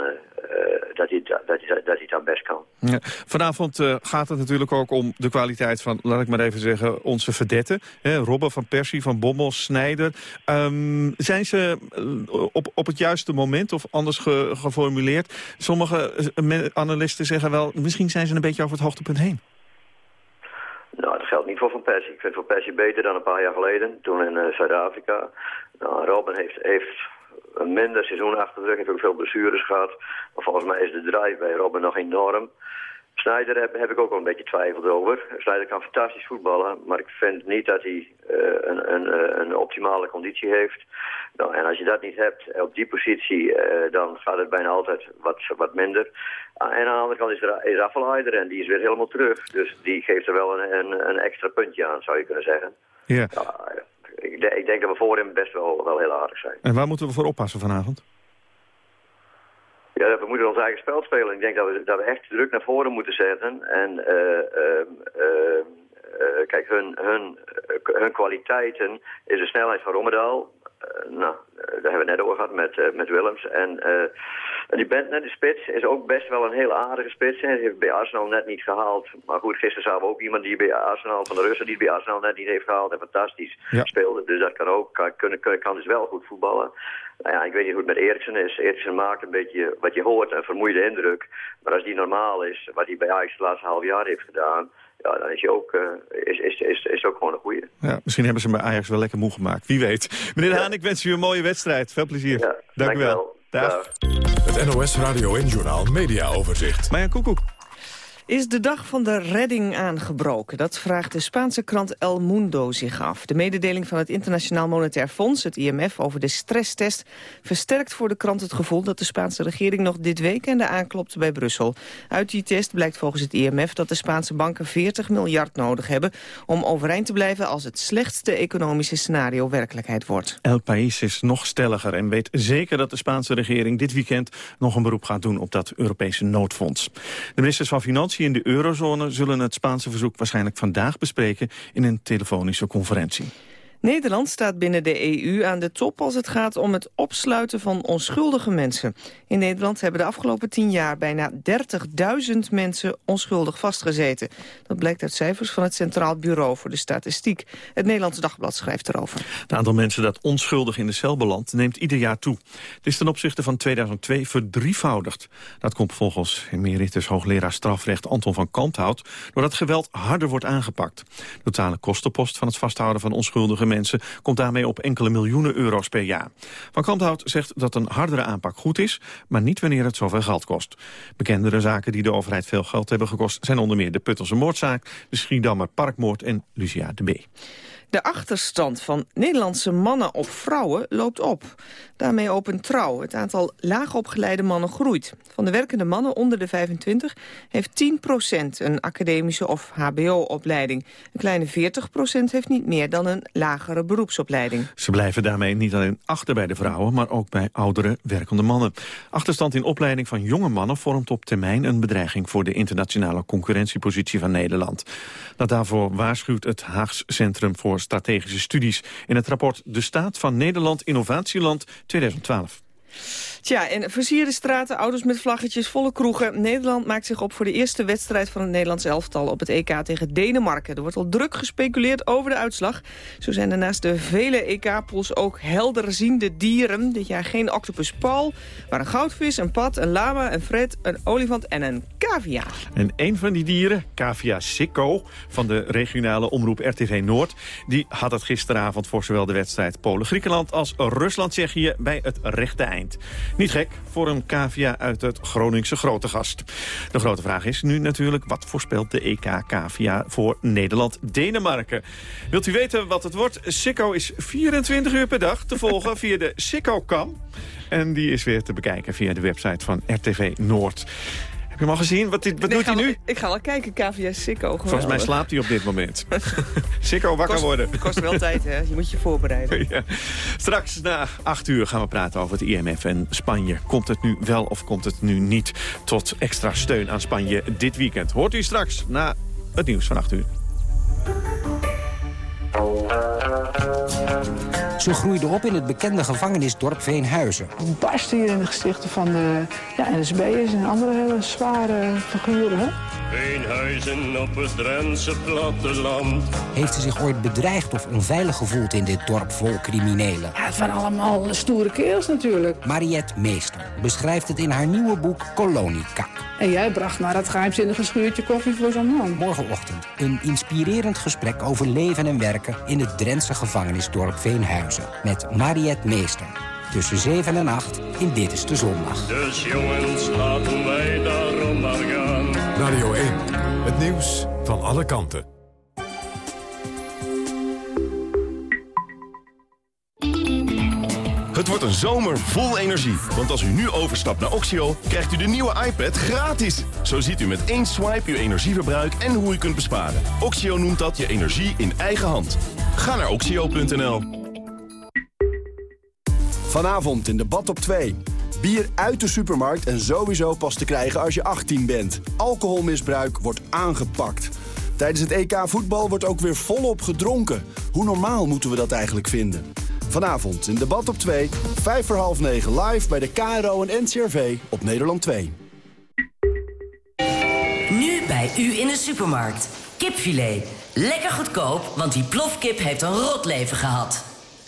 dat hij, dat, hij, dat hij dan best kan. Ja. Vanavond gaat het natuurlijk ook om de kwaliteit van, laat ik maar even zeggen, onze verdetten. Hè? Robben van Persie, van Bommel, Snijder. Um, zijn ze op, op het juiste moment of anders ge, geformuleerd? Sommige analisten zeggen wel, misschien zijn ze een beetje over het hoogtepunt heen. Nou, dat geldt niet voor Van Persie. Ik vind Van Persie beter dan een paar jaar geleden, toen in uh, Zuid-Afrika. Nou, Robin heeft, heeft een minder seizoen achter de heeft ook veel blessures gehad. Maar volgens mij is de drive bij Robin nog enorm. Snijder heb, heb, ik ook wel een beetje twijfeld over. Snijder kan fantastisch voetballen, maar ik vind niet dat hij uh, een, een, een, optimale conditie heeft. Nou, en als je dat niet hebt op die positie, uh, dan gaat het bijna altijd wat, wat minder. Uh, en aan de andere kant is er is Affelheider en die is weer helemaal terug. Dus die geeft er wel een, een, een extra puntje aan, zou je kunnen zeggen. Ja. ik, ik, denk dat we voor hem best wel, wel heel aardig zijn. En waar moeten we voor oppassen vanavond? Ja, we moeten ons eigen spel spelen. Ik denk dat we, dat we echt druk naar voren moeten zetten. En uh, uh, kijk, hun, hun, hun kwaliteiten is de snelheid van Rommedaal. nou, daar hebben we net over gehad met, met Willems. En die Bentner, de spits, is ook best wel een heel aardige spits. Hij heeft bij Arsenal net niet gehaald. Maar goed, gisteren zagen we ook iemand die bij Arsenal, van de Russen, die bij Arsenal net niet heeft gehaald. En fantastisch speelde. Dus dat kan ook, kan, kan, kan dus wel goed voetballen. Nou ja, ik weet niet hoe het met Eriksen is. Eriksen maakt een beetje, wat je hoort, een vermoeide indruk. Maar als die normaal is, wat hij bij Ajax de laatste half jaar heeft gedaan... Ja, dan is hij ook, uh, is, is, is, is ook gewoon een goeie. Ja, misschien hebben ze bij Ajax wel lekker moe gemaakt. Wie weet. Meneer ja. Haan, ik wens u een mooie wedstrijd. Veel plezier. Ja, dank, u wel. Dag. Het NOS Radio en Journaal Media Overzicht. Marjan Koekoek. Is de dag van de redding aangebroken? Dat vraagt de Spaanse krant El Mundo zich af. De mededeling van het Internationaal Monetair Fonds, het IMF, over de stresstest... versterkt voor de krant het gevoel dat de Spaanse regering nog dit weekend aanklopt bij Brussel. Uit die test blijkt volgens het IMF dat de Spaanse banken 40 miljard nodig hebben... om overeind te blijven als het slechtste economische scenario werkelijkheid wordt. El País is nog stelliger en weet zeker dat de Spaanse regering dit weekend... nog een beroep gaat doen op dat Europese noodfonds. De ministers van Financiën in de eurozone zullen het Spaanse verzoek waarschijnlijk vandaag bespreken in een telefonische conferentie. Nederland staat binnen de EU aan de top als het gaat om het opsluiten van onschuldige mensen. In Nederland hebben de afgelopen tien jaar bijna 30.000 mensen onschuldig vastgezeten. Dat blijkt uit cijfers van het Centraal Bureau voor de Statistiek. Het Nederlands Dagblad schrijft erover. Het aantal mensen dat onschuldig in de cel belandt neemt ieder jaar toe. Het is ten opzichte van 2002 verdrievoudigd. Dat komt volgens emeritus hoogleraar strafrecht Anton van Kanthout... doordat geweld harder wordt aangepakt. De totale kostenpost van het vasthouden van onschuldige mensen komt daarmee op enkele miljoenen euro's per jaar. Van Kanthout zegt dat een hardere aanpak goed is, maar niet wanneer het zoveel geld kost. Bekendere zaken die de overheid veel geld hebben gekost zijn onder meer de Puttelse moordzaak, de Schiedammer parkmoord en Lucia de B. De achterstand van Nederlandse mannen op vrouwen loopt op. Daarmee opent trouw. Het aantal laagopgeleide mannen groeit. Van de werkende mannen onder de 25 heeft 10% een academische of hbo-opleiding. Een kleine 40% heeft niet meer dan een lagere beroepsopleiding. Ze blijven daarmee niet alleen achter bij de vrouwen, maar ook bij oudere werkende mannen. Achterstand in opleiding van jonge mannen vormt op termijn een bedreiging voor de internationale concurrentiepositie van Nederland. Dat daarvoor waarschuwt het Haags Centrum voor Strategische Studies in het rapport De Staat van Nederland Innovatieland 2012. Tja, en versierde straten, auto's met vlaggetjes, volle kroegen. Nederland maakt zich op voor de eerste wedstrijd van het Nederlands elftal op het EK tegen Denemarken. Er wordt al druk gespeculeerd over de uitslag. Zo zijn er naast de vele EK-pools ook helderziende dieren. Dit jaar geen octopus Paul, maar een goudvis, een pad, een lama, een fred, een olifant en een cavia. En een van die dieren, cavia Sikko van de regionale omroep RTV Noord... die had het gisteravond voor zowel de wedstrijd Polen-Griekenland als Rusland-Tsjechië bij het rechte eind. Niet gek voor een cavia uit het Groningse grote gast. De grote vraag is nu natuurlijk, wat voorspelt de EK-cavia voor Nederland-Denemarken? Wilt u weten wat het wordt? Sikko is 24 uur per dag te volgen via de Sikko-kam. En die is weer te bekijken via de website van RTV Noord. Heb je hem al gezien? Wat, wat doet hij nu? Ik ga wel kijken, KVS Sikko. Volgens mij slaapt hij op dit moment. [LAUGHS] Sikko, wakker kost, worden. kost wel tijd, hè? Je moet je voorbereiden. [LAUGHS] Ja. Straks na acht uur gaan we praten over het IMF en Spanje. Komt het nu wel of komt het nu niet tot extra steun aan Spanje dit weekend? Hoort u straks na het nieuws van acht uur. Ze groeide op in het bekende gevangenisdorp Veenhuizen. Barst hier in de gezichten van de ja, NSB'ers en andere hele zware figuren. Hè? Veenhuizen op het Drentse platteland. Heeft ze zich ooit bedreigd of onveilig gevoeld in dit dorp vol criminelen? Ja, het waren allemaal stoere kerels natuurlijk. Mariette Meester beschrijft het in haar nieuwe boek Koloniekak. En jij bracht maar dat geheimzinnige schuurtje koffie voor zo'n man. Morgenochtend een inspirerend gesprek over leven en werken... in het Drentse gevangenisdorp Veenhuizen. Met Mariette Meester. Tussen 7 en 8 in Dit is de Zondag. Dus jongens, laten wij daarom maar gaan. Radio 1, het nieuws van alle kanten. Het wordt een zomer vol energie. Want als u nu overstapt naar Oxio, krijgt u de nieuwe iPad gratis. Zo ziet u met één swipe uw energieverbruik en hoe u kunt besparen. Oxio noemt dat je energie in eigen hand. Ga naar oxio.nl. Vanavond in debat op 2. Bier uit de supermarkt en sowieso pas te krijgen als je 18 bent. Alcoholmisbruik wordt aangepakt. Tijdens het EK voetbal wordt ook weer volop gedronken. Hoe normaal moeten we dat eigenlijk vinden? Vanavond in debat op 2, 5 voor half 9 live bij de KRO en NCRV op Nederland 2. Nu bij u in de supermarkt. Kipfilet. Lekker goedkoop, want die plofkip heeft een rot leven gehad.